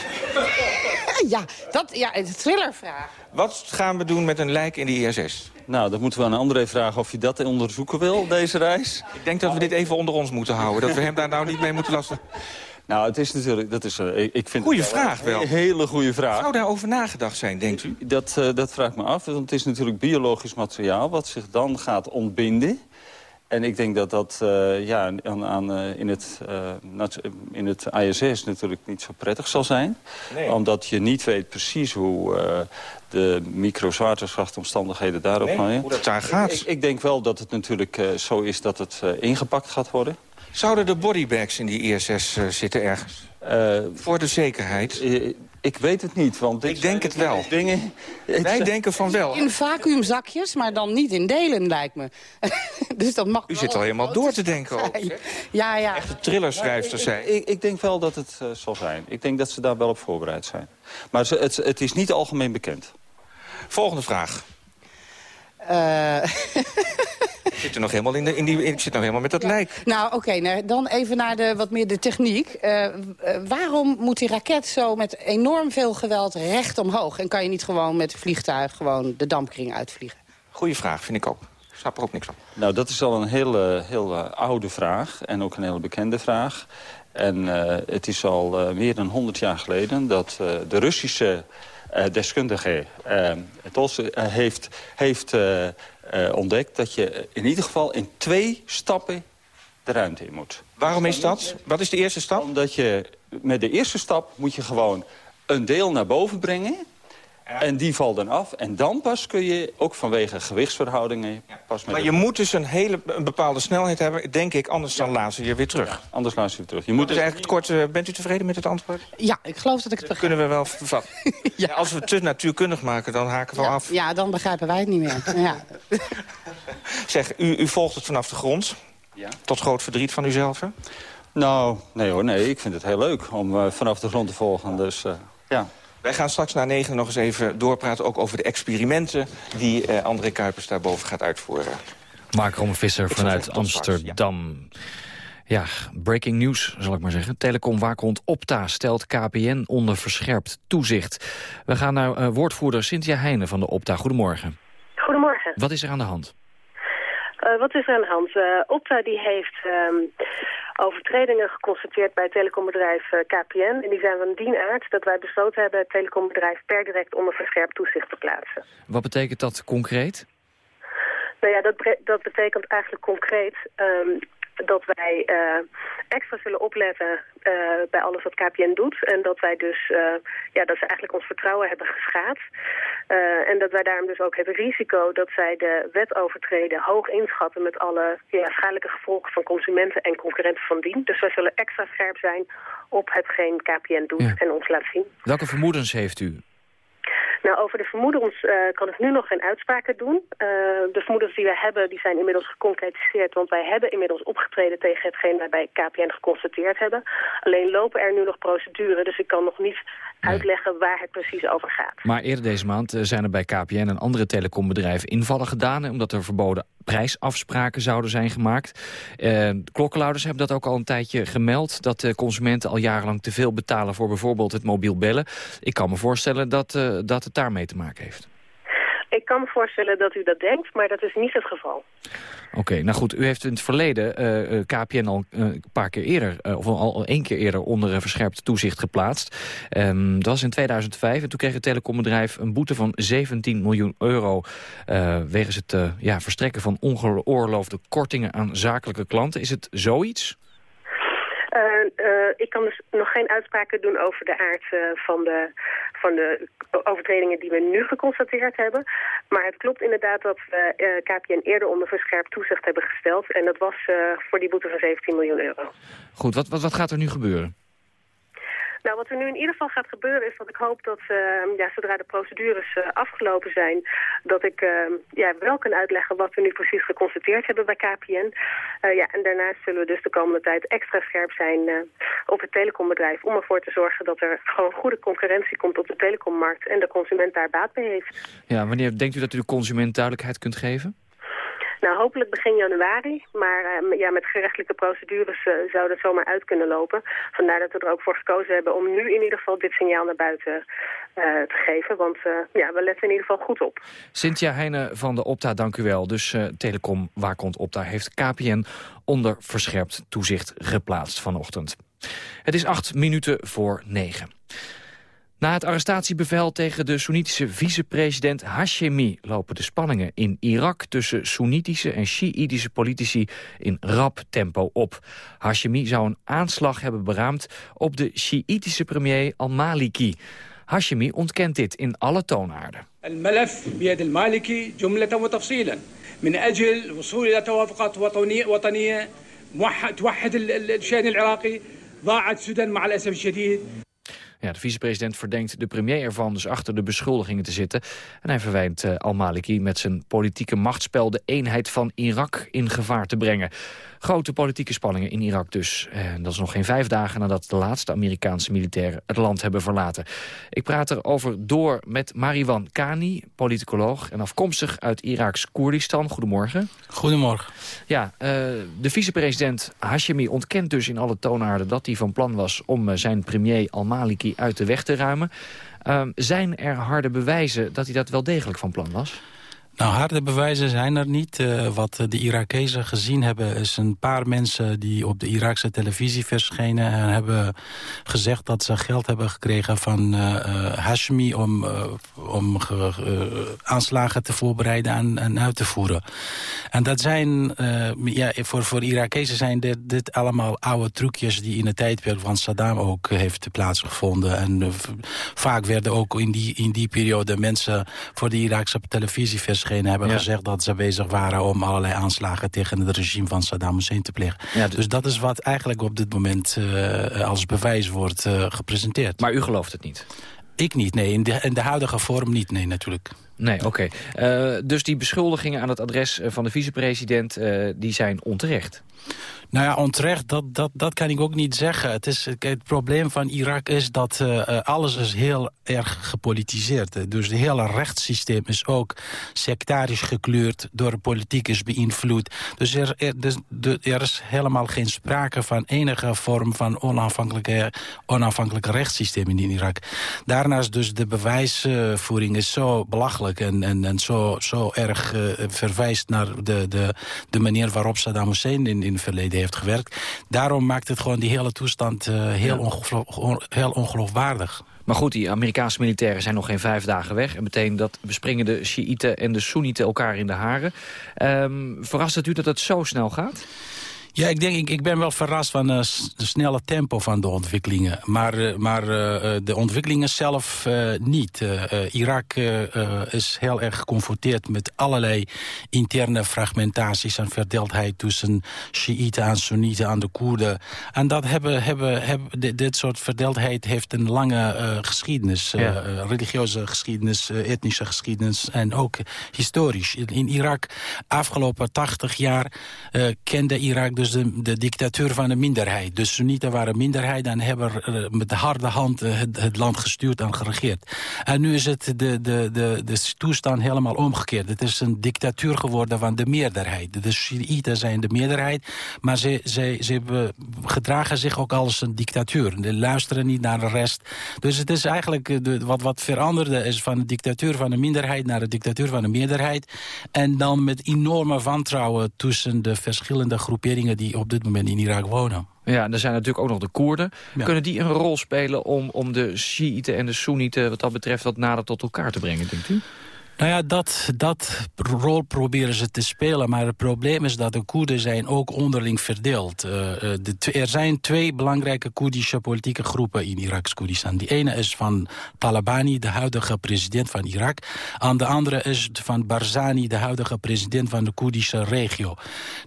(laughs) ja, dat, ja, een thrillervraag. Wat gaan we doen met een lijk in de ISS? Nou, dat moeten we aan André vragen of hij dat onderzoeken wil, deze reis. Ik denk dat we dit even onder ons moeten houden. Dat we hem daar nou niet mee moeten lasten. Nou, het is natuurlijk... Dat is, uh, ik vind goeie vraag wel. Een hele goede vraag. Zou daarover nagedacht zijn, denkt u? Dat, uh, dat vraagt me af. Want het is natuurlijk biologisch materiaal... wat zich dan gaat ontbinden. En ik denk dat dat uh, ja, aan, aan, in, het, in het ISS natuurlijk niet zo prettig zal zijn. Nee. Omdat je niet weet precies hoe de micro-zwaartekrachtomstandigheden daarop nee, gaan. Hoe dat daar gaat. Ik, ik, denk wel dat het natuurlijk zo is dat het ingepakt gaat worden. Zouden er bodybags in die ISS uh, zitten ergens? Uh, Voor de zekerheid? Uh, ik weet het niet, want... Ik denk het wel. Dingen, (laughs) Wij denken van wel. In vacuümzakjes, maar dan niet in delen, lijkt me. (laughs) dus dat mag U zit al helemaal door te denken ook. Ja, ja. Echte thrillerschrijfster zijn. Ik, ik, ik, denk wel dat het uh, zal zijn. Ik denk dat ze daar wel op voorbereid zijn. Maar ze, het, het is niet algemeen bekend. Volgende vraag. Uh... (laughs) Ik zit er nog helemaal in, de, in die, ik zit nog helemaal met dat ja. lijk. Nou, oké, okay, nou, dan even naar de, wat meer de techniek. Uh, uh, waarom moet die raket zo met enorm veel geweld recht omhoog? En kan je niet gewoon met het vliegtuig gewoon de dampkring uitvliegen? Goeie vraag, vind ik ook. Ik snap er ook niks van. Nou, dat is al een hele, heel oude vraag en ook een hele bekende vraag. En uh, het is al meer dan 100 jaar geleden dat de Russische deskundige uh, heeft, heeft uh, ontdekt... dat je in ieder geval in twee stappen de ruimte in moet. Waarom is dat? Wat is de eerste stap? Omdat je met de eerste stap moet je gewoon een deel naar boven brengen... En die valt dan af. En dan pas kun je, ook vanwege gewichtsverhoudingen... Pas met Maar je moet dus een hele een bepaalde snelheid hebben, denk ik, anders dan lazen je weer terug. anders laat je weer terug. Je moet moet dus eigenlijk kort, eh, bent u tevreden met het antwoord? Ja, ik geloof dat ik het begrijp. Kunnen we wel vervatten. (laughs) ja. Als we het te natuurkundig maken, dan haken we ja, af. Ja, dan begrijpen wij het niet meer. (laughs) ja. Zeg, u, u volgt het vanaf de grond. Ja. Tot groot verdriet van uzelf, hè? Nou, nee hoor, nee. Ik vind het heel leuk om uh, vanaf de grond te volgen. Dus, uh, ja. Wij gaan straks na negen nog eens even doorpraten... ook over de experimenten die uh, André Kuipers daarboven gaat uitvoeren. Mark Rommelvisser vanuit Amsterdam. Ja, breaking news, zal ik maar zeggen. Telecom-waakhond Opta stelt KPN onder verscherpt toezicht. We gaan naar uh, woordvoerder Cynthia Heijnen van de Opta. Goedemorgen. Goedemorgen. Wat is er aan de hand? Uh, wat is er aan de hand? Uh, Opta die heeft um, overtredingen geconstateerd bij het telecombedrijf uh, KPN. En die zijn van dien aard dat wij besloten hebben het telecombedrijf per direct onder verscherpt toezicht te plaatsen. Wat betekent dat concreet? Nou ja, dat, dat betekent eigenlijk concreet um, dat wij uh, extra zullen opletten uh, bij alles wat KPN doet. En dat wij dus, uh, ja, dat ze eigenlijk ons vertrouwen hebben geschaad. en dat wij daarom dus ook het risico dat zij de wet overtreden hoog inschatten met alle ja, schadelijke gevolgen van consumenten en concurrenten van dien. Dus wij zullen extra scherp zijn op hetgeen KPN doet ja. en ons laat zien. Welke vermoedens heeft u? Over de vermoedens uh, kan ik nu nog geen uitspraken doen. Uh, de vermoedens die we hebben, die zijn inmiddels geconcretiseerd... want wij hebben inmiddels opgetreden tegen hetgeen wij bij KPN geconstateerd hebben. Alleen lopen er nu nog procedures, dus ik kan nog niet. Uitleggen waar het precies over gaat. Maar eerder deze maand uh, zijn er bij KPN en andere telecombedrijven invallen gedaan... Hè, omdat er verboden prijsafspraken zouden zijn gemaakt. de klokkenluiders hebben dat ook al een tijdje gemeld... dat de consumenten al jarenlang te veel betalen voor bijvoorbeeld het mobiel bellen. Ik kan me voorstellen dat, dat het daarmee te maken heeft. Ik kan me voorstellen dat u dat denkt, maar dat is niet het geval. Oké, nou goed, u heeft in het verleden uh, KPN al uh, een paar keer eerder, of al één keer eerder onder een verscherpt toezicht geplaatst. Um, dat was in 2005 en toen kreeg het telecombedrijf een boete van 17 miljoen euro wegens het ja, verstrekken van ongeoorloofde kortingen aan zakelijke klanten. Is het zoiets? Uh, uh, ik kan dus nog geen uitspraken doen over de aard uh, van, de, van de overtredingen die we nu geconstateerd hebben. Maar het klopt inderdaad dat we KPN eerder onder verscherpt toezicht hebben gesteld. En dat was voor die boete van 17 miljoen euro. Goed, wat, wat, wat gaat er nu gebeuren? Nou, wat er nu in ieder geval gaat gebeuren is dat ik hoop dat uh, ja, zodra de procedures uh, afgelopen zijn, dat ik uh, ja, wel kan uitleggen wat we nu precies geconstateerd hebben bij KPN. ja, en daarnaast zullen we dus de komende tijd extra scherp zijn op het telecombedrijf om ervoor te zorgen dat er gewoon goede concurrentie komt op de telecommarkt en de consument daar baat bij heeft. Ja, wanneer denkt u dat u de consument duidelijkheid kunt geven? Nou, hopelijk begin januari. Maar uh, ja, met gerechtelijke procedures uh, zou dat zomaar uit kunnen lopen. Vandaar dat we er ook voor gekozen hebben om nu in ieder geval dit signaal naar buiten uh, te geven. Want ja, we letten in ieder geval goed op. Cynthia Heijnen van de Opta, dank u wel. Dus Telecom Waakhond Opta heeft KPN onder verscherpt toezicht geplaatst vanochtend. Het is acht minuten voor negen. Na het arrestatiebevel tegen de Soenitische vicepresident Hashemi... lopen de spanningen in Irak tussen Soenitische en Sjiïtische politici in rap tempo op. Hashemi zou een aanslag hebben beraamd op de Sjiïtische premier al-Maliki. Hashemi ontkent dit in alle toonaarden. الملف بيد المالكي جملة وتفصيلا من أجل الوصول إلى توافقات وطنية توحد الشأن العراقي ضاعت السودان مع الأسف الشديد ja, de vicepresident verdenkt de premier ervan dus achter de beschuldigingen te zitten. En hij verwijnt uh, al-Maliki met zijn politieke machtsspel de eenheid van Irak in gevaar te brengen. Grote politieke spanningen in Irak dus. En dat is nog geen vijf dagen nadat de laatste Amerikaanse militairen het land hebben verlaten. Ik praat erover door met Mariwan Kani, politicoloog en afkomstig uit Iraks Koerdistan. Goedemorgen. Goedemorgen. Ja, uh, de vicepresident Hashemi ontkent dus in alle toonaarden dat hij van plan was om uh, zijn premier al-Maliki uit de weg te ruimen. Uh, zijn er harde bewijzen dat hij dat wel degelijk van plan was? Nou, harde bewijzen zijn er niet. Uh, wat de Irakezen gezien hebben is een paar mensen die op de Iraakse televisie verschenen... en hebben gezegd dat ze geld hebben gekregen van uh, Hashmi... om, om aanslagen te voorbereiden en, en, uit te voeren. En dat zijn, ja, voor, voor Irakezen zijn dit, dit allemaal oude trucjes... die in het tijdperk van Saddam ook heeft plaatsgevonden. En vaak werden ook in die, in die periode mensen voor de Iraakse televisie verschenen hebben gezegd dat ze bezig waren... om allerlei aanslagen tegen het regime van Saddam Hussein te plegen. dus... dus dat is wat eigenlijk op dit moment uh, als bewijs wordt uh, gepresenteerd. Maar u gelooft het niet? Ik niet, nee. In de, in de huidige vorm niet, nee, natuurlijk. Nee, oké. Uh, dus die beschuldigingen aan het adres van de vicepresident... die zijn onterecht? Nou ja, onterecht, dat, dat, dat kan ik ook niet zeggen. Het, is, het probleem van Irak is dat uh, alles is heel erg gepolitiseerd is. Dus het hele rechtssysteem is ook sectarisch gekleurd, door de politiek is beïnvloed. Dus er, er, dus er is helemaal geen sprake van enige vorm van onafhankelijke, onafhankelijke rechtssysteem in Irak. Daarnaast dus de bewijsvoering is zo belachelijk en, en, en zo, zo erg uh, verwijst naar de, de, de manier waarop Saddam Hussein in, in het verleden heeft gewerkt. Daarom maakt het gewoon die hele toestand uh, heel, ja. ongeloof, heel ongeloofwaardig. Maar goed, die Amerikaanse militairen zijn nog geen vijf dagen weg. En meteen dat bespringen de Shiiten en de Soenieten elkaar in de haren. Um, verrast het u dat het zo snel gaat? Ja, ik denk, ik, ik ben wel verrast van het uh, snelle tempo van de ontwikkelingen. Maar, uh, maar uh, de ontwikkelingen zelf niet. Irak is heel erg geconfronteerd met allerlei interne fragmentaties en verdeeldheid tussen Shiiten en Soenieten aan de Koerden. En dat hebben, hebben, hebben, dit soort verdeeldheid heeft een lange geschiedenis. Ja. religieuze geschiedenis, etnische geschiedenis en ook historisch. In, in Irak, afgelopen 80 jaar, kende Irak dus de, dictatuur van de minderheid. De Soenieten waren minderheid en hebben uh, met de harde hand uh, het, land gestuurd en geregeerd. En nu is het de, de, de, de toestand helemaal omgekeerd. Het is een dictatuur geworden van de meerderheid. De Shiiten zijn de meerderheid, maar ze, ze, ze gedragen zich ook als een dictatuur. Ze luisteren niet naar de rest. Dus het is eigenlijk de, wat, wat veranderde is van de dictatuur van de minderheid naar de dictatuur van de meerderheid. En dan met enorme wantrouwen tussen de verschillende groeperingen die op dit moment in Irak wonen. Ja, en er zijn natuurlijk ook nog de Koerden. Ja. Kunnen die een rol spelen om, om de Shiiten en de Soenieten... wat dat betreft wat nader tot elkaar te brengen, denkt u? Nou ja, dat, dat rol proberen ze te spelen. Maar het probleem is dat de Koerden zijn ook onderling verdeeld. Uh, er zijn twee belangrijke Koerdische politieke groepen in Iraks Koerdistan. Die ene is van Talabani, de huidige president van Irak. En de andere is van Barzani, de huidige president van de Koerdische regio.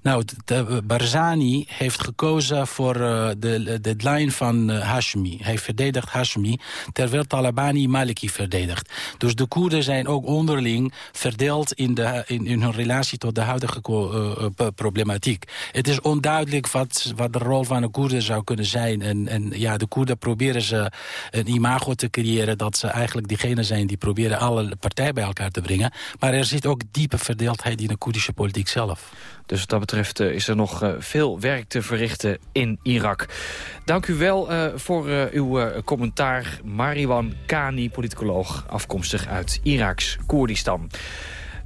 Nou, de, Barzani heeft gekozen voor de, de lijn van Hashmi. Hij verdedigt Hashmi, terwijl Talabani Maliki verdedigt. Dus de Koerden zijn ook onderling verdeeld in, de, in, in hun relatie tot de huidige uh, problematiek. Het is onduidelijk wat, wat de rol van de Koerden zou kunnen zijn. En, en ja, de Koerden proberen ze een imago te creëren... dat ze eigenlijk diegene zijn die proberen alle partijen bij elkaar te brengen. Maar er zit ook diepe verdeeldheid in de Koerdische politiek zelf. Dus wat dat betreft uh, is er nog veel werk te verrichten in Irak. Dank u wel voor uw commentaar. Mariwan Kani, politicoloog, afkomstig uit Iraks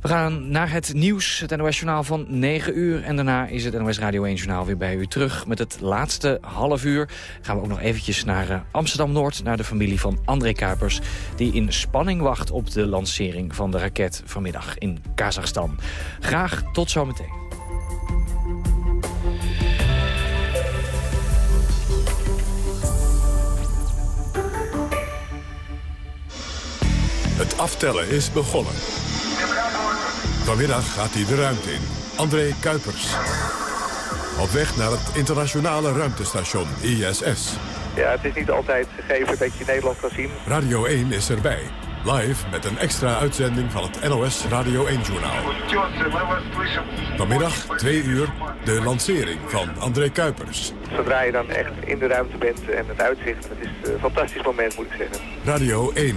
We gaan naar het nieuws, het NOS-journaal van 9 uur. En daarna is het NOS Radio 1-journaal weer bij u terug. Met het laatste half uur gaan we ook nog eventjes naar Amsterdam-Noord... naar de familie van André Kuipers... die in spanning wacht op de lancering van de raket vanmiddag in Kazachstan. Graag tot zometeen. Het aftellen is begonnen. Vanmiddag gaat hij de ruimte in. André Kuipers. Op weg naar het internationale ruimtestation ISS. Ja, het is niet altijd gegeven dat je Nederland kan zien. Radio 1 is erbij. Live met een extra uitzending van het NOS Radio 1-journaal. Vanmiddag, 2 uur, de lancering van André Kuipers. Zodra je dan echt in de ruimte bent en het uitzicht, het is een fantastisch moment moet ik zeggen. Radio 1,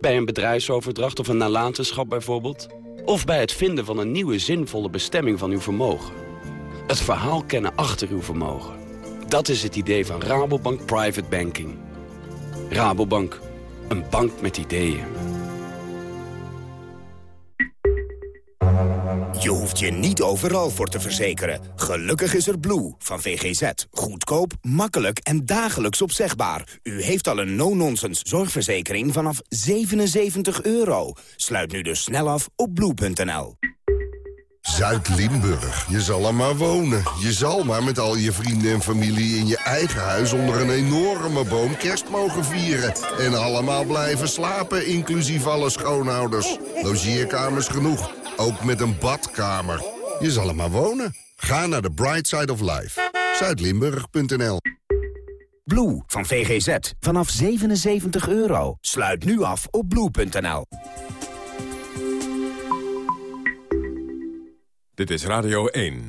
Bij een bedrijfsoverdracht of een nalatenschap bijvoorbeeld. Of bij het vinden van een nieuwe zinvolle bestemming van uw vermogen. Het verhaal kennen achter uw vermogen. Dat is het idee van Rabobank Private Banking. Rabobank, een bank met ideeën. Je hoeft je niet overal voor te verzekeren. Gelukkig is er Blue van VGZ. Goedkoop, makkelijk en dagelijks opzegbaar. U heeft al een no-nonsense zorgverzekering vanaf 77 euro. Sluit nu dus snel af op blue.nl. Zuid-Limburg. Je zal er maar wonen. Je zal maar met al je vrienden en familie in je eigen huis... onder een enorme boom kerst mogen vieren. En allemaal blijven slapen, inclusief alle schoonouders. Logeerkamers genoeg. Ook met een badkamer. Je zal er maar wonen. Ga naar de Bright Side of Life. Zuidlimburg.nl Blue van VGZ. Vanaf 77 euro. Sluit nu af op blue.nl. Dit is Radio 1.